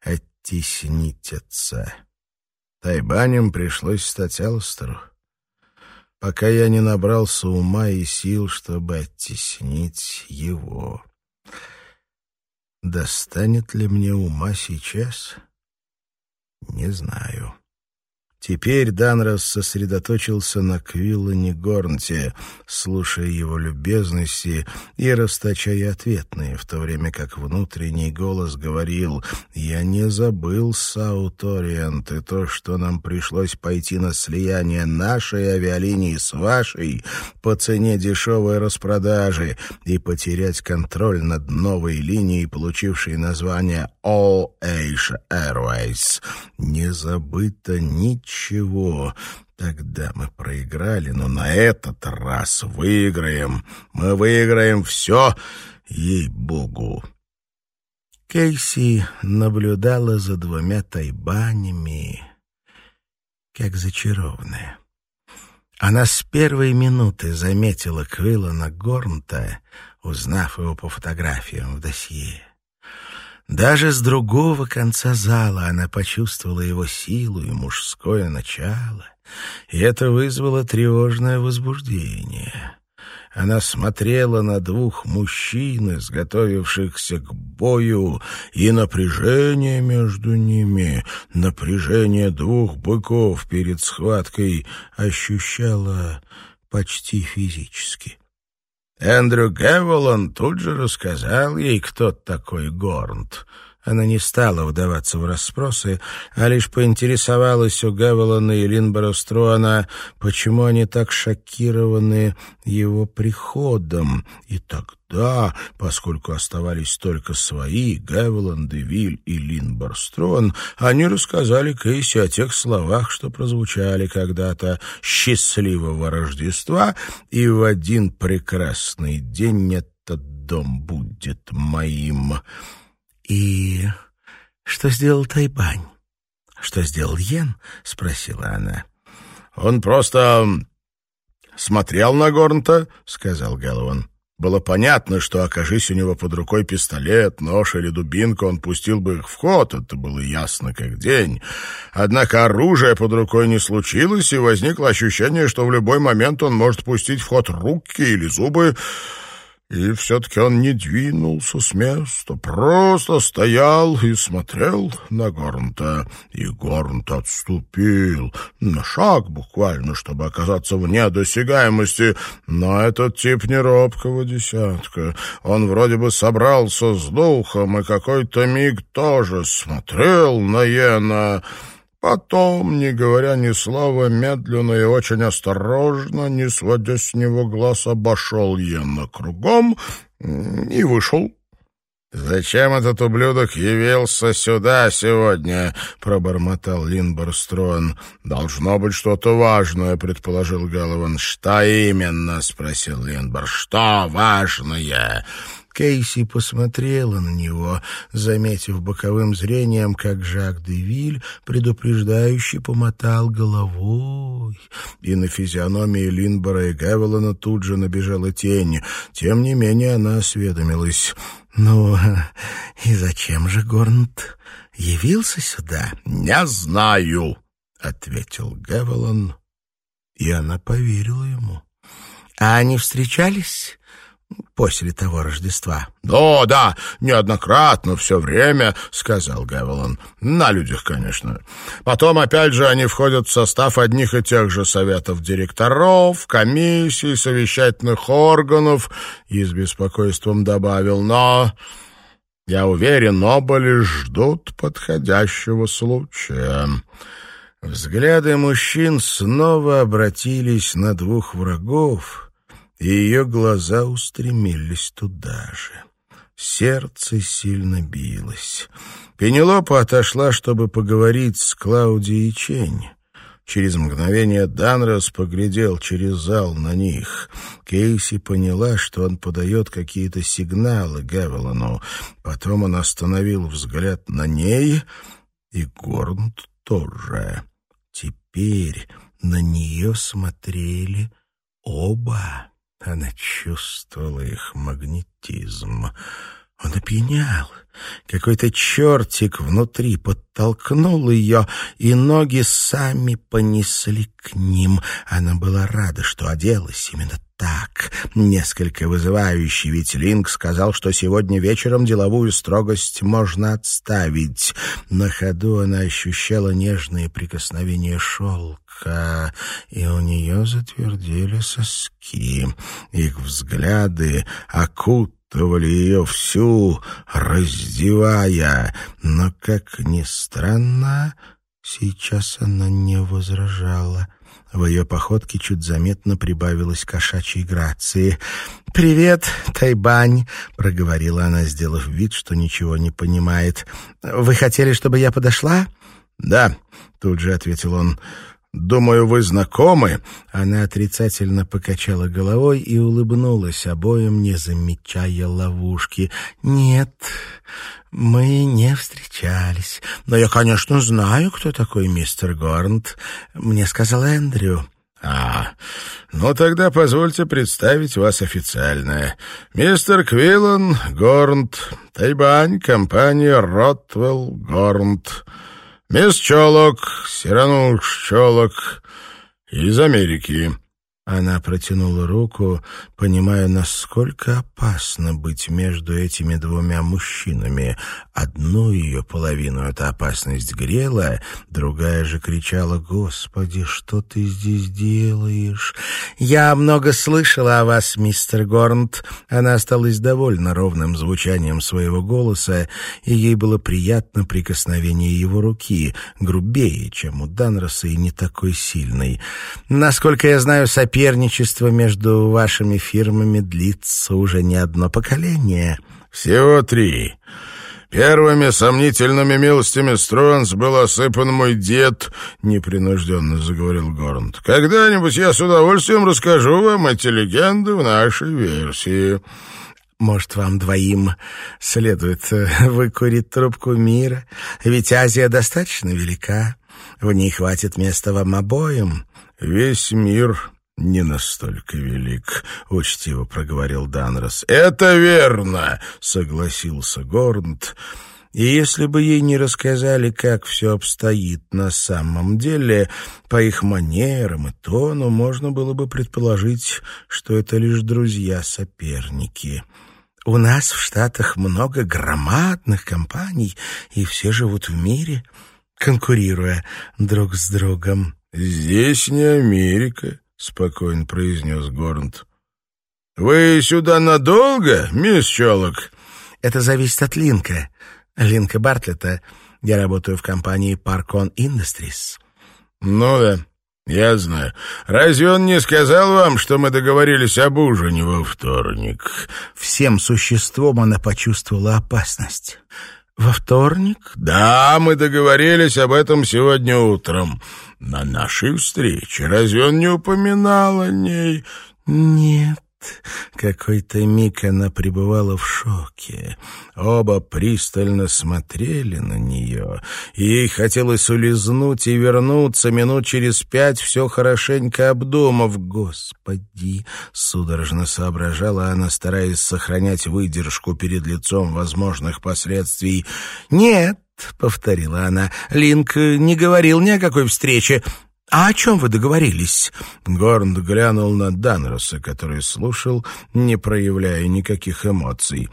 оттеснить отца. Тайбанем пришлось стать Алластеру, пока я не набрался ума и сил, чтобы оттеснить его. Достанет ли мне ума сейчас? Не знаю. Теперь Данрос сосредоточился на Квиллане Горнте, слушая его любезности и расточая ответные, в то время как внутренний голос говорил «Я не забыл, Саут-Ориент, и то, что нам пришлось пойти на слияние нашей авиалинии с вашей по цене дешевой распродажи и потерять контроль над новой линией, получившей название All Asia Airways. Не забыто ничего ничего. Тогда мы проиграли, но на этот раз выиграем. Мы выиграем все, ей-богу. Кейси наблюдала за двумя тайбанями, как зачарованная. Она с первой минуты заметила Квиллана Горнта, узнав его по фотографиям в досье. Даже с другого конца зала она почувствовала его силу и мужское начало, и это вызвало тревожное возбуждение. Она смотрела на двух мужчин, изготовившихся к бою, и напряжение между ними, напряжение двух быков перед схваткой ощущала почти физически. Эндрю Гевелон тут же рассказал ей, кто такой Горнт. Она не стала вдаваться в расспросы, а лишь поинтересовалась у Гевелона и Линбора Струана, почему они так шокированы его приходом. И тогда, поскольку оставались только свои, Гевелон, Девиль и Линбор Струан, они рассказали Кейси о тех словах, что прозвучали когда-то «счастливого Рождества», и в один прекрасный день этот дом будет моим. «И что сделал Тайбань? Что сделал Йен?» — спросила она. «Он просто смотрел на Горнта», — сказал Гэллоуэн. Было понятно, что, окажись у него под рукой пистолет, нож или дубинка, он пустил бы их в ход, это было ясно как день. Однако оружия под рукой не случилось, и возникло ощущение, что в любой момент он может пустить в ход руки или зубы, и все-таки он не двинулся с места, просто стоял и смотрел на Горнта. И Горнт отступил на шаг буквально, чтобы оказаться вне досягаемости. Но этот тип не робкого десятка. Он вроде бы собрался с духом и какой-то миг тоже смотрел на Йена... Потом, не говоря ни слова, медленно и очень осторожно, не сводя с него глаз, обошел Йена кругом и вышел. «Зачем этот ублюдок явился сюда сегодня?» — пробормотал Линборстрон. «Должно быть что-то важное», — предположил Галлован. «Что именно?» — спросил Линбор. «Что важное?» Кейси посмотрела на него, заметив боковым зрением, как Жак де Виль предупреждающе помотал головой. И на физиономии Линбора и Гевелона тут же набежала тень. Тем не менее она осведомилась. «Ну, и зачем же Горнт явился сюда?» «Не знаю», — ответил Гевелон, и она поверила ему. «А они встречались?» После того Рождества. — Да, да, неоднократно, все время, — сказал Гевелон. — На людях, конечно. Потом, опять же, они входят в состав одних и тех же советов директоров, комиссий, совещательных органов, и с беспокойством добавил, но... Я уверен, оба лишь ждут подходящего случая. Взгляды мужчин снова обратились на двух врагов — ее глаза устремились туда же. Сердце сильно билось. Пенелопа отошла, чтобы поговорить с Клаудией Чень. Через мгновение Данрос поглядел через зал на них. Кейси поняла, что он подает какие-то сигналы Гевелону. Потом он остановил взгляд на ней, и Горнт тоже. Теперь на нее смотрели оба. Она чувствовала их магнетизм. Он опьянял. Какой-то чертик внутри подтолкнул ее, и ноги сами понесли к ним. Она была рада, что оделась именно так, несколько вызывающий, ведь Линк сказал, что сегодня вечером деловую строгость можно отставить. На ходу она ощущала нежные прикосновения шелка, и у нее затвердели соски. Их взгляды окутывали ее всю, раздевая, но, как ни странно, сейчас она не возражала. В ее походке чуть заметно прибавилось кошачьей грации. «Привет, Тайбань», — проговорила она, сделав вид, что ничего не понимает. «Вы хотели, чтобы я подошла?» «Да», — тут же ответил он. «Думаю, вы знакомы?» Она отрицательно покачала головой и улыбнулась обоим, не замечая ловушки. «Нет, мы не встречались. Но я, конечно, знаю, кто такой мистер Горнт. Мне сказал Эндрю». «А, ну тогда позвольте представить вас официально. Мистер Квиллан Горнт, Тайбань, компания Ротвелл Горнт. Мисс Чолок, Сирануш Чолок из Америки». Она протянула руку, понимая, насколько опасно быть между этими двумя мужчинами. Одну ее половину эта опасность грела, другая же кричала «Господи, что ты здесь делаешь?» «Я много слышала о вас, мистер Горнт». Она осталась довольна ровным звучанием своего голоса, и ей было приятно прикосновение его руки, грубее, чем у Данроса и не такой сильный. «Насколько я знаю, соперник соперничество между вашими фирмами длится уже не одно поколение». «Всего три. Первыми сомнительными милостями Стронс был осыпан мой дед», — непринужденно заговорил Горнт. «Когда-нибудь я с удовольствием расскажу вам эти легенды в нашей версии». Может, вам двоим следует э, выкурить трубку мира? Ведь Азия достаточно велика. В ней хватит места вам обоим. Весь мир не настолько велик», — учтиво проговорил Данрос. «Это верно», — согласился Горнт. И если бы ей не рассказали, как все обстоит на самом деле, по их манерам и тону можно было бы предположить, что это лишь друзья-соперники. У нас в Штатах много громадных компаний, и все живут в мире, конкурируя друг с другом. «Здесь не Америка», — спокойно произнес Горнт. «Вы сюда надолго, мисс Чолок?» «Это зависит от Линка. Линка Бартлета. Я работаю в компании Parkon Industries». «Ну да, я знаю. Разве он не сказал вам, что мы договорились об ужине во вторник?» Всем существом она почувствовала опасность. «Во вторник?» «Да, мы договорились об этом сегодня утром на нашей встрече. Разве он не упоминал о ней? Нет. Какой-то миг она пребывала в шоке. Оба пристально смотрели на нее. Ей хотелось улизнуть и вернуться минут через пять, все хорошенько обдумав. «Господи!» — судорожно соображала она, стараясь сохранять выдержку перед лицом возможных последствий. «Нет!» — повторила она. «Линк не говорил ни о какой встрече. А о чем вы договорились?» Горнд глянул на Данроса, который слушал, не проявляя никаких эмоций.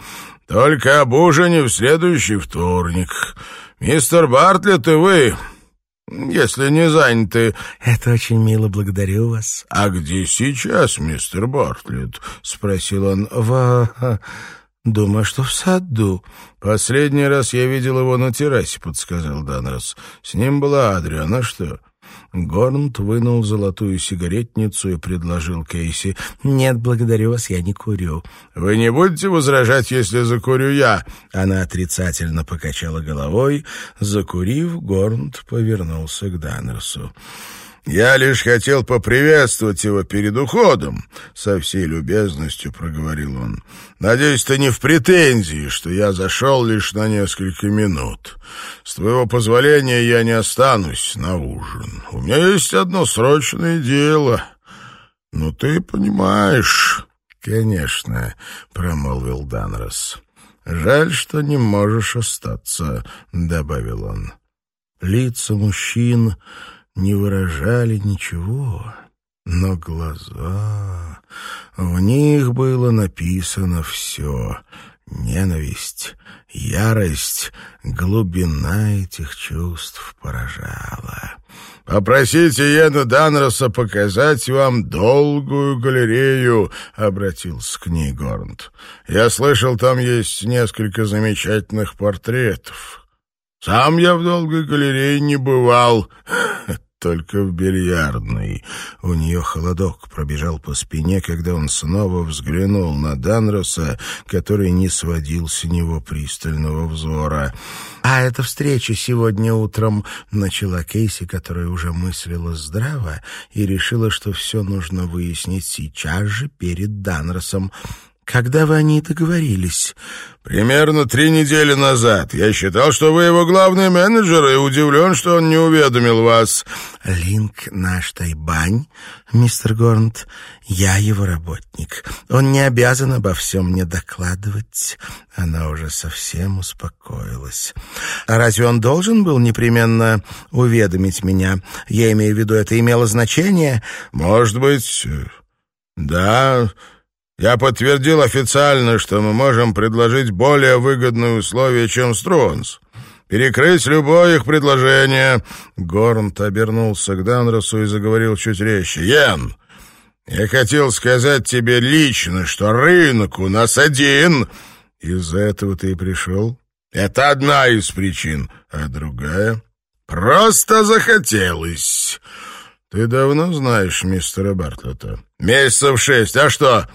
«Только об ужине в следующий вторник. Мистер Бартлетт и вы, если не заняты...» «Это очень мило, благодарю вас». «А где сейчас мистер Бартлетт?» — спросил он. «В...» «Думаю, что в саду». «Последний раз я видел его на террасе», — подсказал Данрос. «С ним была Адриана. Что?» Горнт вынул золотую сигаретницу и предложил Кейси. «Нет, благодарю вас, я не курю». «Вы не будете возражать, если закурю я?» Она отрицательно покачала головой. Закурив, Горнт повернулся к Данросу. Я лишь хотел поприветствовать его перед уходом, со всей любезностью проговорил он. Надеюсь, ты не в претензии, что я зашел лишь на несколько минут. С твоего позволения я не останусь на ужин. У меня есть одно срочное дело. Ну, ты понимаешь. Конечно, промолвил Данрос. Жаль, что не можешь остаться, добавил он. Лица мужчин не выражали ничего, но глаза... В них было написано все — ненависть, ярость, глубина этих чувств поражала. «Попросите Йена Данроса показать вам долгую галерею», — обратился к ней Горнт. «Я слышал, там есть несколько замечательных портретов. Сам я в долгой галерее не бывал, только в бильярдной. У нее холодок пробежал по спине, когда он снова взглянул на Данроса, который не сводил с него пристального взора. «А эта встреча сегодня утром», — начала Кейси, которая уже мыслила здраво и решила, что все нужно выяснить сейчас же перед Данросом. Когда вы о ней договорились?» «Примерно три недели назад. Я считал, что вы его главный менеджер, и удивлен, что он не уведомил вас». «Линк наш Тайбань, мистер Горнт. Я его работник. Он не обязан обо всем мне докладывать». Она уже совсем успокоилась. «А разве он должен был непременно уведомить меня? Я имею в виду, это имело значение?» «Может быть, да...» Я подтвердил официально, что мы можем предложить более выгодные условия, чем Стронс. Перекрыть любое их предложение. Горнт обернулся к Данросу и заговорил чуть резче. Йен, я хотел сказать тебе лично, что рынок у нас один. Из-за этого ты и пришел? Это одна из причин. А другая? Просто захотелось. Ты давно знаешь мистера Бартлета? Месяцев шесть. А что?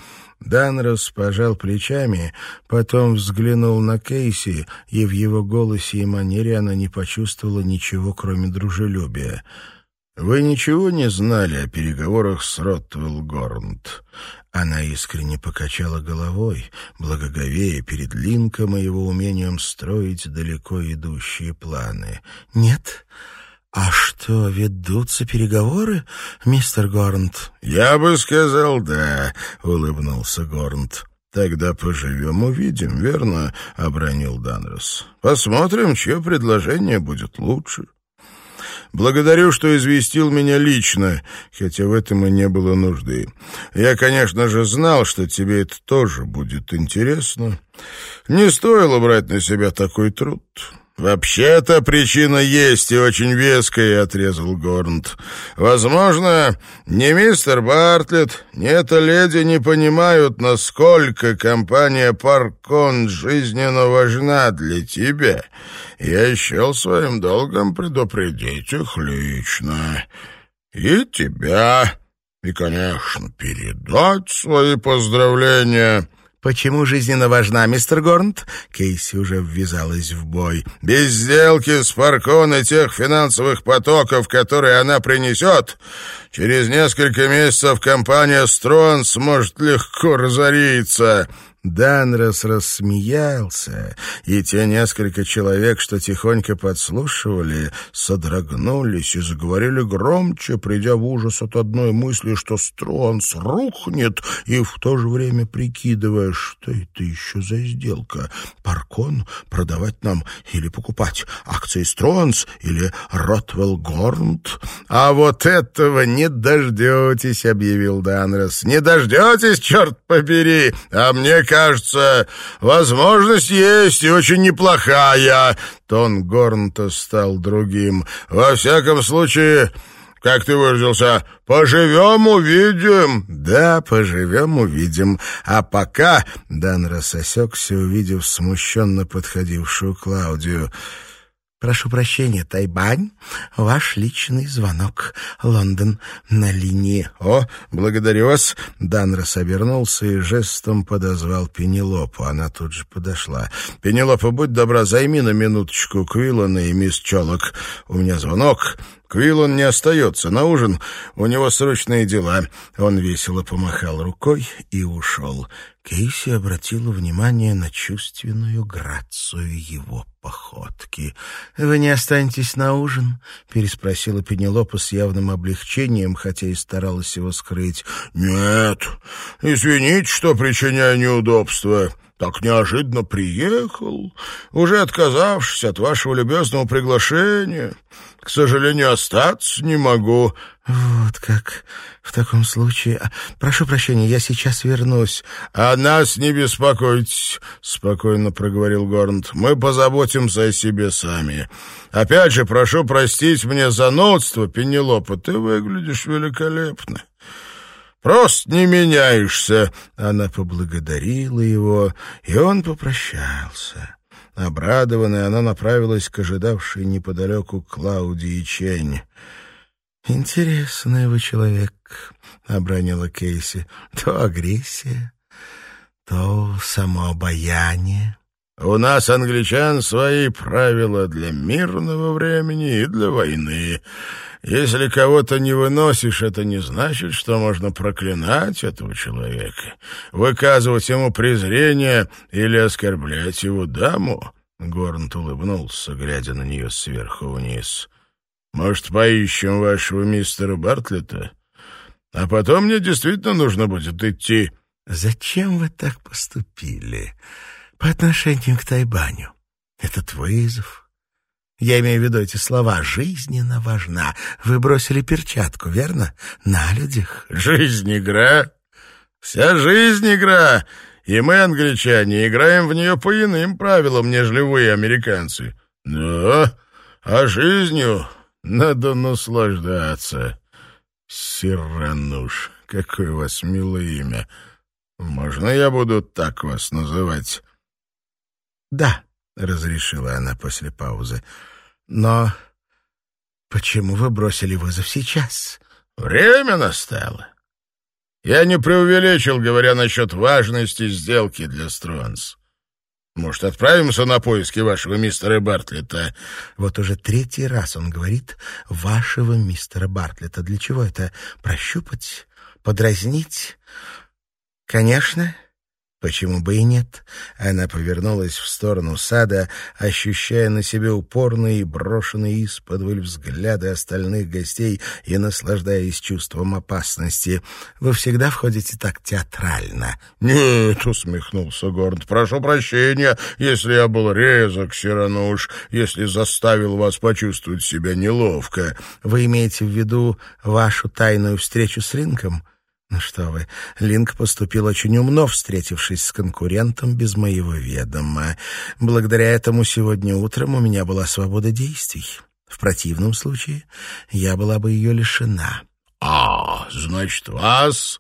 Данрос пожал плечами, потом взглянул на Кейси, и в его голосе и манере она не почувствовала ничего, кроме дружелюбия. «Вы ничего не знали о переговорах с Ротвелл Горнт?» Она искренне покачала головой, благоговея перед Линком и его умением строить далеко идущие планы. «Нет, «А что, ведутся переговоры, мистер Горнт?» «Я бы сказал, да», — улыбнулся Горнт. «Тогда поживем, увидим, верно?» — обронил Данрос. «Посмотрим, чье предложение будет лучше». Благодарю, что известил меня лично, хотя в этом и не было нужды. Я, конечно же, знал, что тебе это тоже будет интересно. Не стоило брать на себя такой труд. «Вообще-то причина есть и очень веская», — отрезал Горнт. «Возможно, ни мистер Бартлетт, ни эта леди не понимают, насколько компания «Паркон» жизненно важна для тебя. Я счел своим долгом предупредить их лично. И тебя, и, конечно, передать свои поздравления». «Почему жизненно важна, мистер Горнт?» Кейси уже ввязалась в бой. «Без сделки с Паркон и тех финансовых потоков, которые она принесет, через несколько месяцев компания Строн сможет легко разориться». Данрос рассмеялся, и те несколько человек, что тихонько подслушивали, содрогнулись и заговорили громче, придя в ужас от одной мысли, что Стронс рухнет, и в то же время прикидывая, что это еще за сделка. Паркон продавать нам или покупать? Акции Стронс или Ротвелл Горнт? А вот этого не дождетесь, объявил Данрос. Не дождетесь, черт побери, а мне кажется, возможность есть и очень неплохая». Тон Горнта стал другим. «Во всяком случае...» как ты выразился, поживем, увидим. Да, поживем, увидим. А пока Дан рассосекся, увидев смущенно подходившую Клаудию. «Прошу прощения, Тайбань. Ваш личный звонок. Лондон на линии». «О, благодарю вас». Данрос обернулся и жестом подозвал Пенелопу. Она тут же подошла. «Пенелопа, будь добра, займи на минуточку Квиллана и мисс Чолок. У меня звонок. Квиллан не остается на ужин. У него срочные дела». Он весело помахал рукой и ушел. Кейси обратила внимание на чувственную грацию его походки. «Вы не останетесь на ужин?» — переспросила Пенелопа с явным облегчением, хотя и старалась его скрыть. «Нет, извините, что причиняю неудобства. Так неожиданно приехал, уже отказавшись от вашего любезного приглашения. К сожалению, остаться не могу». «Вот как...» «В таком случае... А, прошу прощения, я сейчас вернусь». «О нас не беспокойтесь», — спокойно проговорил Горнт. «Мы позаботимся о себе сами. Опять же, прошу простить мне занудство, Пенелопа. Ты выглядишь великолепно». Просто не меняешься. Она поблагодарила его, и он попрощался. Обрадованная, она направилась к ожидавшей неподалеку Клаудии Чень. «Интересный вы человек», — обронила Кейси. «То агрессия, то самообаяние». У нас, англичан, свои правила для мирного времени и для войны. Если кого-то не выносишь, это не значит, что можно проклинать этого человека, выказывать ему презрение или оскорблять его даму. Горнт улыбнулся, глядя на нее сверху вниз. «Может, поищем вашего мистера Бартлета? А потом мне действительно нужно будет идти». «Зачем вы так поступили по отношению к Тайбаню? Этот вызов...» Я имею в виду эти слова «жизненно важна». Вы бросили перчатку, верно? На людях. «Жизнь — игра. Вся жизнь — игра. И мы, англичане, играем в нее по иным правилам, нежели вы, американцы. Да, а жизнью надо наслаждаться. Сирануш, какое у вас милое имя. Можно я буду так вас называть?» «Да», — разрешила она после паузы. «Но почему вы бросили вызов сейчас?» «Время настало. Я не преувеличил, говоря насчет важности сделки для Стронс. Может, отправимся на поиски вашего мистера Бартлета?» Вот уже третий раз он говорит «вашего мистера Бартлета». Для чего это? Прощупать? Подразнить? Конечно, Почему бы и нет? Она повернулась в сторону сада, ощущая на себе упорные и брошенные из-под взгляды остальных гостей и наслаждаясь чувством опасности. «Вы всегда входите так театрально». «Нет», — усмехнулся Горд, — «прошу прощения, если я был резок, Сирануш, если заставил вас почувствовать себя неловко». «Вы имеете в виду вашу тайную встречу с Ринком?» Ну что вы, Линк поступил очень умно, встретившись с конкурентом без моего ведома. Благодаря этому сегодня утром у меня была свобода действий. В противном случае я была бы ее лишена. «А, значит, вас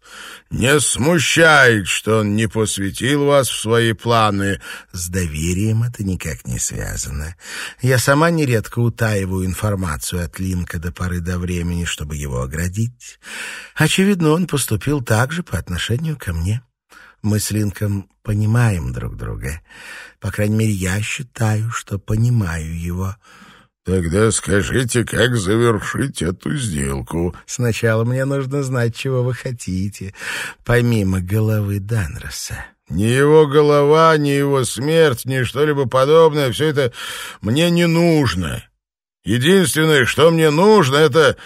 не смущает, что он не посвятил вас в свои планы?» «С доверием это никак не связано. Я сама нередко утаиваю информацию от Линка до поры до времени, чтобы его оградить. Очевидно, он поступил так же по отношению ко мне. Мы с Линком понимаем друг друга. По крайней мере, я считаю, что понимаю его». «Тогда скажите, как завершить эту сделку?» «Сначала мне нужно знать, чего вы хотите, помимо головы Данроса». «Ни его голова, ни его смерть, ни что-либо подобное, все это мне не нужно. Единственное, что мне нужно, это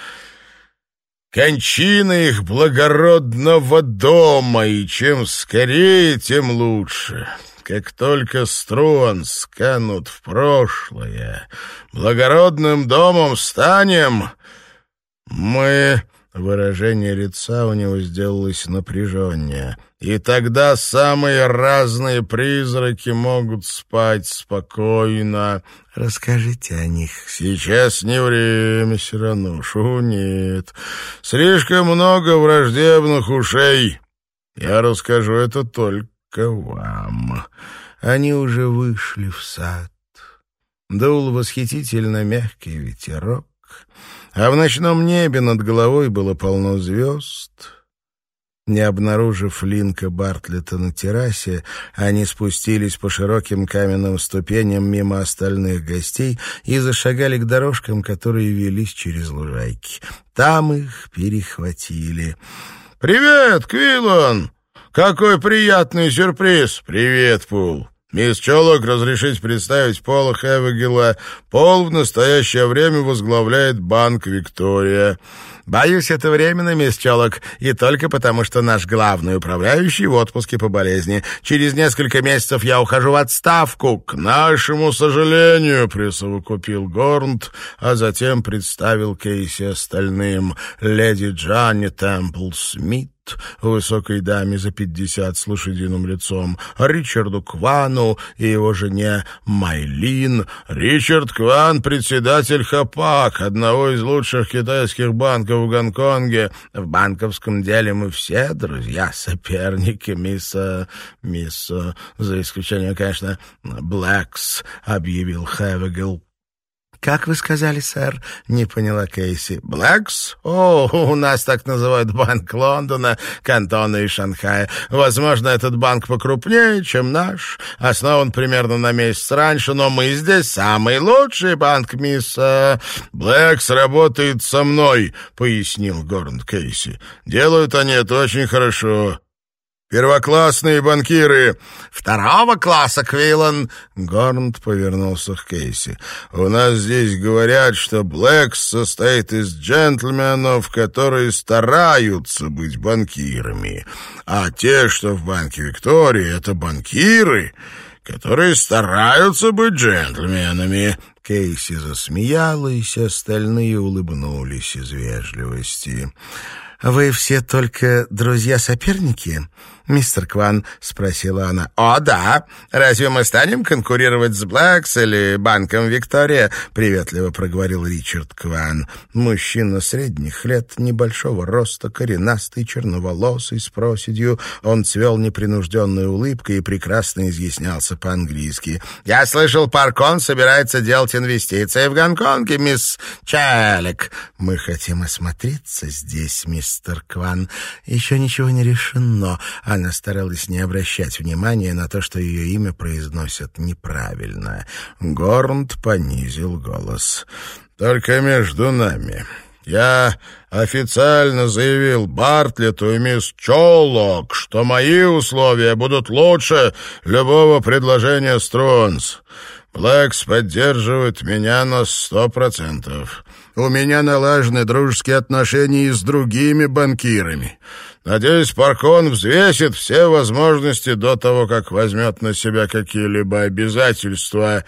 кончина их благородного дома, и чем скорее, тем лучше». Как только струн сканут в прошлое, благородным домом станем, мы... Выражение лица у него сделалось напряженнее. И тогда самые разные призраки могут спать спокойно. Расскажите о них. Сейчас не время, Сиранушу, нет. Слишком много враждебных ушей. Я расскажу это только к вам. Они уже вышли в сад. Дул восхитительно мягкий ветерок, а в ночном небе над головой было полно звезд. Не обнаружив Линка Бартлета на террасе, они спустились по широким каменным ступеням мимо остальных гостей и зашагали к дорожкам, которые велись через лужайки. Там их перехватили. «Привет, Квиллон!» «Какой приятный сюрприз! Привет, Пул!» «Мисс Чолок, разрешить представить Пола Хевегела. Пол в настоящее время возглавляет банк «Виктория». Боюсь, это временно, мисс Чолок, и только потому, что наш главный управляющий в отпуске по болезни. Через несколько месяцев я ухожу в отставку. К нашему сожалению, присовокупил Горнт, а затем представил Кейси остальным. Леди Джанни Темпл Высокой даме за пятьдесят с лошадиным лицом, Ричарду Квану и его жене Майлин. Ричард Кван — председатель ХАПАК, одного из лучших китайских банков в Гонконге. В банковском деле мы все друзья, соперники, мисс... мисс... за исключением, конечно, Блэкс, объявил Хевигел. «Как вы сказали, сэр?» — не поняла Кейси. «Блэкс? О, у нас так называют Банк Лондона, Кантона и Шанхая. Возможно, этот банк покрупнее, чем наш. Основан примерно на месяц раньше, но мы здесь самый лучший банк, мисс...» э, «Блэкс работает со мной», — пояснил Горн Кейси. «Делают они это очень хорошо. «Первоклассные банкиры!» «Второго класса, Квиллан!» Горнт повернулся к Кейси. «У нас здесь говорят, что Блэкс состоит из джентльменов, которые стараются быть банкирами. А те, что в банке Виктории, это банкиры, которые стараются быть джентльменами». Кейси засмеялась, остальные улыбнулись из вежливости. «Вы все только друзья-соперники?» «Мистер Кван», — спросила она. «О, да. Разве мы станем конкурировать с Блэкс или Банком Виктория?» — приветливо проговорил Ричард Кван. Мужчина средних лет, небольшого роста, коренастый, черноволосый, с проседью. Он цвел непринужденной улыбкой и прекрасно изъяснялся по-английски. «Я слышал, Паркон собирается делать инвестиции в Гонконге, мисс Чалек. Мы хотим осмотреться здесь, мистер Кван. Еще ничего не решено». Она старалась не обращать внимания на то, что ее имя произносят неправильно. Горнт понизил голос. «Только между нами. Я официально заявил Бартлету и мисс Чолок, что мои условия будут лучше любого предложения Стронс. Блэкс поддерживает меня на сто процентов. У меня налажены дружеские отношения и с другими банкирами. Надеюсь, Паркон взвесит все возможности до того, как возьмет на себя какие-либо обязательства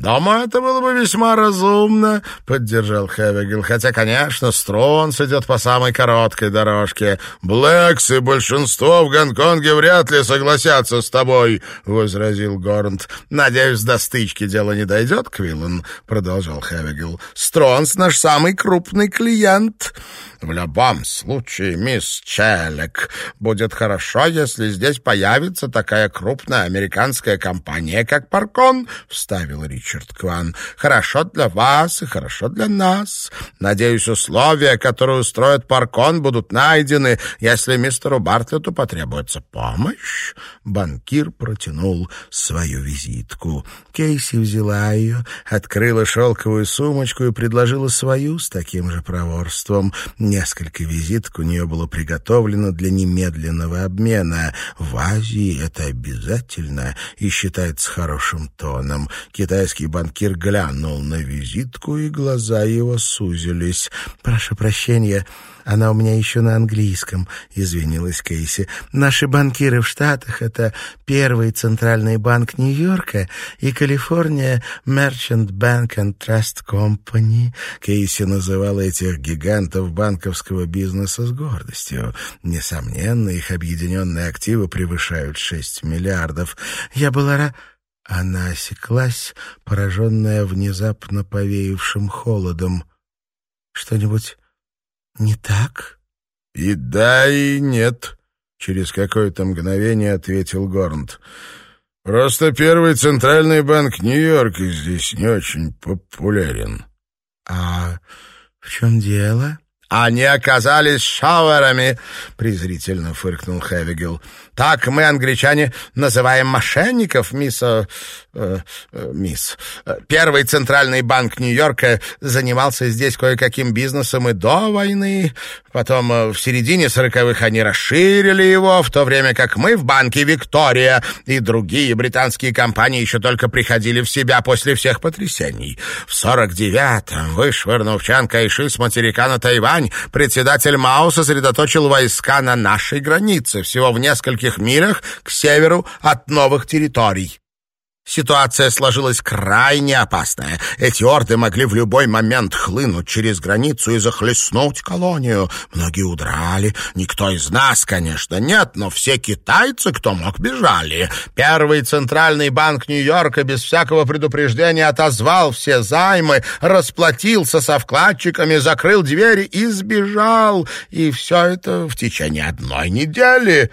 «Думаю, это было бы весьма разумно», — поддержал Хевигел. «Хотя, конечно, Стронс идет по самой короткой дорожке. Блэкс и большинство в Гонконге вряд ли согласятся с тобой», — возразил Горнт. «Надеюсь, до стычки дело не дойдет, Квиллан», — продолжал Хевигел. «Стронс наш самый крупный клиент». «В любом случае, мисс Челек, будет хорошо, если здесь появится такая крупная американская компания, как Паркон», — вставил Рич. Ричард Кван. «Хорошо для вас и хорошо для нас. Надеюсь, условия, которые устроит Паркон, будут найдены, если мистеру Бартлету потребуется помощь». Банкир протянул свою визитку. Кейси взяла ее, открыла шелковую сумочку и предложила свою с таким же проворством. Несколько визиток у нее было приготовлено для немедленного обмена. В Азии это обязательно и считается хорошим тоном. Китайский Китайский банкир глянул на визитку, и глаза его сузились. «Прошу прощения, она у меня еще на английском», — извинилась Кейси. «Наши банкиры в Штатах — это Первый Центральный банк Нью-Йорка и Калифорния Merchant Bank and Trust Company». Кейси называла этих гигантов банковского бизнеса с гордостью. Несомненно, их объединенные активы превышают шесть миллиардов. Я была. Она осеклась, пораженная внезапно повеявшим холодом. «Что-нибудь не так?» «И да, и нет», — через какое-то мгновение ответил Горнт. «Просто первый центральный банк Нью-Йорка здесь не очень популярен». «А в чем дело?» «Они оказались шауэрами», — презрительно фыркнул Хевигел. Так мы, англичане, называем мошенников, мисс... Э, э, мисс. Первый центральный банк Нью-Йорка занимался здесь кое-каким бизнесом и до войны. Потом э, в середине сороковых они расширили его, в то время как мы в банке «Виктория» и другие британские компании еще только приходили в себя после всех потрясений. В сорок девятом, вышвырнув Чан Кайши с материка на Тайвань, председатель Мао сосредоточил войска на нашей границе, всего в нескольких милях к северу от новых территорий. Ситуация сложилась крайне опасная. Эти орды могли в любой момент хлынуть через границу и захлестнуть колонию. Многие удрали. Никто из нас, конечно, нет, но все китайцы, кто мог, бежали. Первый центральный банк Нью-Йорка без всякого предупреждения отозвал все займы, расплатился со вкладчиками, закрыл двери и сбежал. И все это в течение одной недели.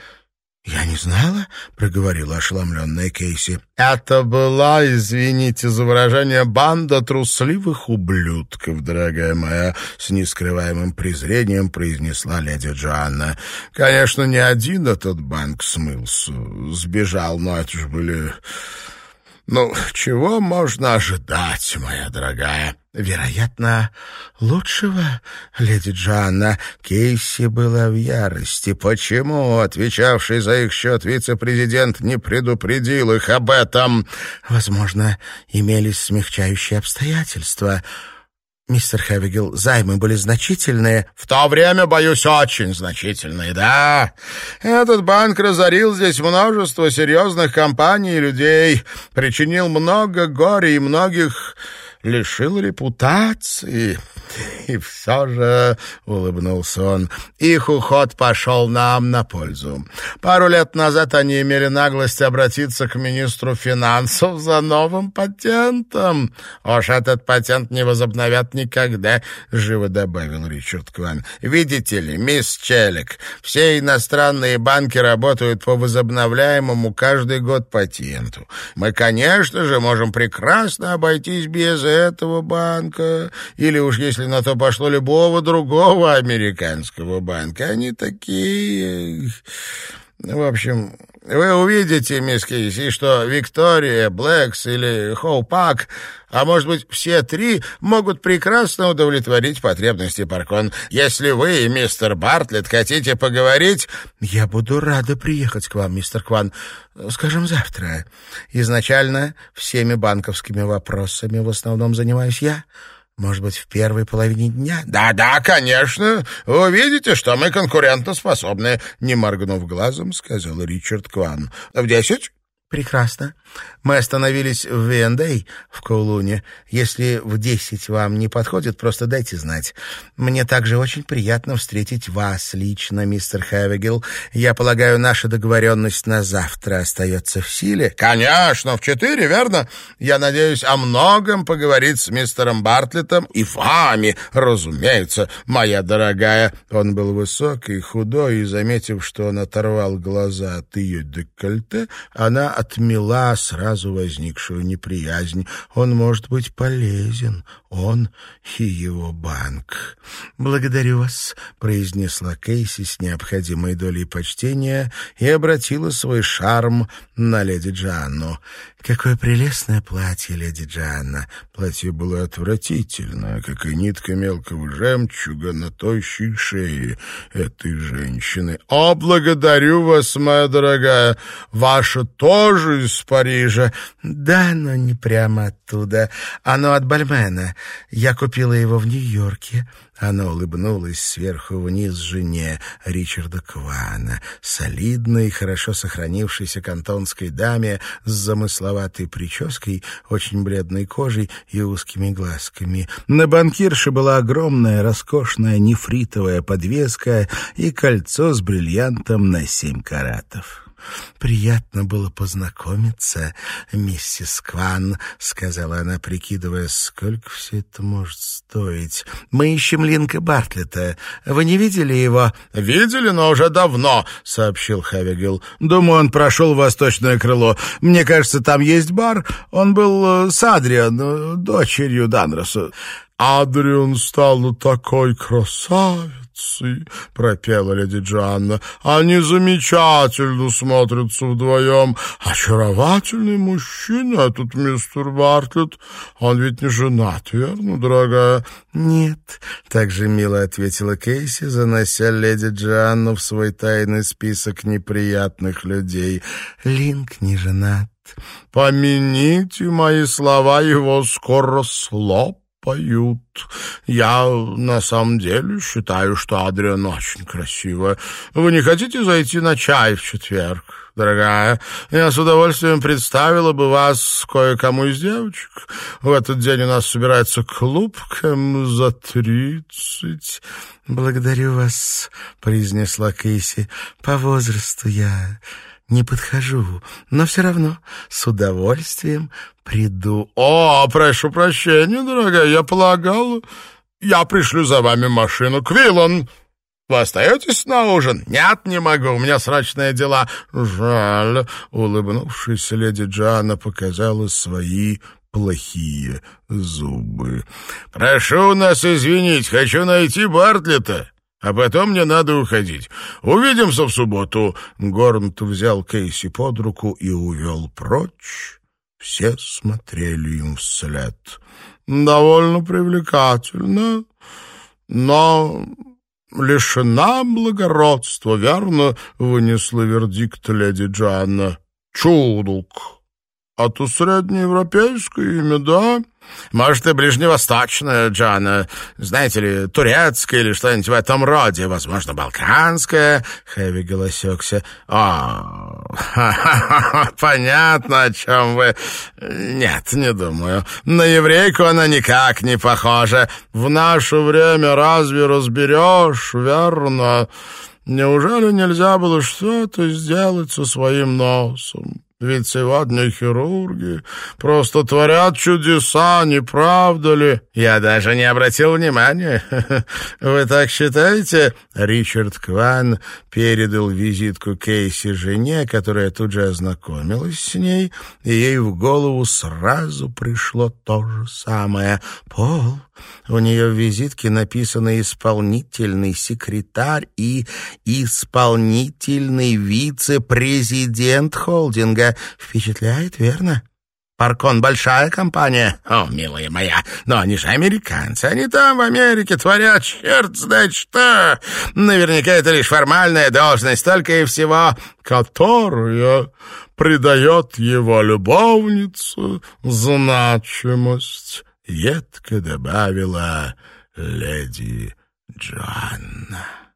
«Я не знала», — проговорила ошеломленная Кейси. «Это была, извините за выражение, банда трусливых ублюдков, дорогая моя», — с нескрываемым презрением произнесла леди Джоанна. «Конечно, не один этот банк смылся, сбежал, но это же были ну, чего можно ожидать, моя дорогая? Вероятно, лучшего, леди Джанна. Кейси была в ярости. Почему отвечавший за их счет вице-президент не предупредил их об этом? Возможно, имелись смягчающие обстоятельства. «Мистер Хевигел, займы были значительные?» «В то время, боюсь, очень значительные, да. Этот банк разорил здесь множество серьезных компаний и людей, причинил много горя и многих лишил репутации. И все же, — улыбнулся он, — их уход пошел нам на пользу. Пару лет назад они имели наглость обратиться к министру финансов за новым патентом. Уж этот патент не возобновят никогда, — живо добавил Ричард Кван. Видите ли, мисс Челик, все иностранные банки работают по возобновляемому каждый год патенту. Мы, конечно же, можем прекрасно обойтись без этого банка, или уж если на то пошло любого другого американского банка. Они такие... В общем, вы увидите, мисс Кейси, что Виктория, Блэкс или Хоупак, а может быть все три, могут прекрасно удовлетворить потребности Паркон. Если вы, мистер Бартлетт, хотите поговорить... Я буду рада приехать к вам, мистер Кван, скажем, завтра. Изначально всеми банковскими вопросами в основном занимаюсь я. Может быть, в первой половине дня? Да-да, конечно. Вы видите, что мы конкурентоспособны, не моргнув глазом, сказал Ричард Кван. В десять? Прекрасно. Мы остановились в Вендей, в Коулуне. Если в десять вам не подходит, просто дайте знать. Мне также очень приятно встретить вас лично, мистер Хевигел. Я полагаю, наша договоренность на завтра остается в силе? Конечно, в четыре, верно? Я надеюсь о многом поговорить с мистером Бартлетом и вами, разумеется, моя дорогая. Он был высокий, худой, и, заметив, что он оторвал глаза от ее декольте, она отмела сразу возникшую неприязнь. Он может быть полезен, он и его банк. «Благодарю вас», — произнесла Кейси с необходимой долей почтения и обратила свой шарм на леди Джанну. «Какое прелестное платье, леди Джанна!» Платье было отвратительное, как и нитка мелкого жемчуга на тощей шее этой женщины. «О, благодарю вас, моя дорогая! Ваша тоже из Парижа?» «Да, но не прямо оттуда. Оно от Бальмена. Я купила его в Нью-Йорке». Она улыбнулась сверху вниз жене Ричарда Квана, солидной, хорошо сохранившейся кантонской даме с замысловатой прической, очень бледной кожей и узкими глазками. На банкирше была огромная, роскошная нефритовая подвеска и кольцо с бриллиантом на семь каратов. «Приятно было познакомиться, миссис Кван», — сказала она, прикидывая, сколько все это может стоить. «Мы ищем Линка Бартлета. Вы не видели его?» «Видели, но уже давно», — сообщил Хавигел. «Думаю, он прошел восточное крыло. Мне кажется, там есть бар. Он был э, с Адриан, э, дочерью Данроса». «Адриан стал такой красавец!» Молодцы!» — пропела леди Джанна. «Они замечательно смотрятся вдвоем. Очаровательный мужчина этот мистер Бартлетт. Он ведь не женат, верно, дорогая?» «Нет», — так же мило ответила Кейси, занося леди Джанну в свой тайный список неприятных людей. «Линк не женат». «Помяните мои слова, его скоро слоп поют. Я на самом деле считаю, что Адриан очень красивая. Вы не хотите зайти на чай в четверг, дорогая? Я с удовольствием представила бы вас кое-кому из девочек. В этот день у нас собирается клуб кем за тридцать. «Благодарю вас», — произнесла Кейси. «По возрасту я не подхожу, но все равно с удовольствием приду. О, прошу прощения, дорогая, я полагал, я пришлю за вами машину. Квиллан, Вы остаетесь на ужин? Нет, не могу, у меня срочные дела. Жаль, улыбнувшись, леди Джана показала свои плохие зубы. «Прошу нас извинить, хочу найти Бартлета, а потом мне надо уходить. Увидимся в субботу». Горнт взял Кейси под руку и увел прочь. Все смотрели им вслед. «Довольно привлекательно, но лишена благородства, верно?» — вынесла вердикт леди Джанна. «Чудок!» А то среднеевропейское имя, да? Может, и ближневосточное, Джана. Знаете ли, турецкое или что-нибудь в этом роде. Возможно, балканское. Хэви голосекся. О, понятно, о чем вы. Нет, не думаю. На еврейку она никак не похожа. В наше время разве разберешь, верно? Неужели нельзя было что-то сделать со своим носом? Ведь сегодня хирурги просто творят чудеса, не правда ли? Я даже не обратил внимания. Вы так считаете? Ричард Кван передал визитку Кейси жене, которая тут же ознакомилась с ней, и ей в голову сразу пришло то же самое. Пол, у нее в визитке написано «исполнительный секретарь» и «исполнительный вице-президент холдинга». Впечатляет, верно? Паркон — большая компания. О, милая моя, но они же американцы. Они там, в Америке, творят черт знает что. Наверняка это лишь формальная должность, только и всего, которая придает его любовнице значимость едко добавила леди Джоанна.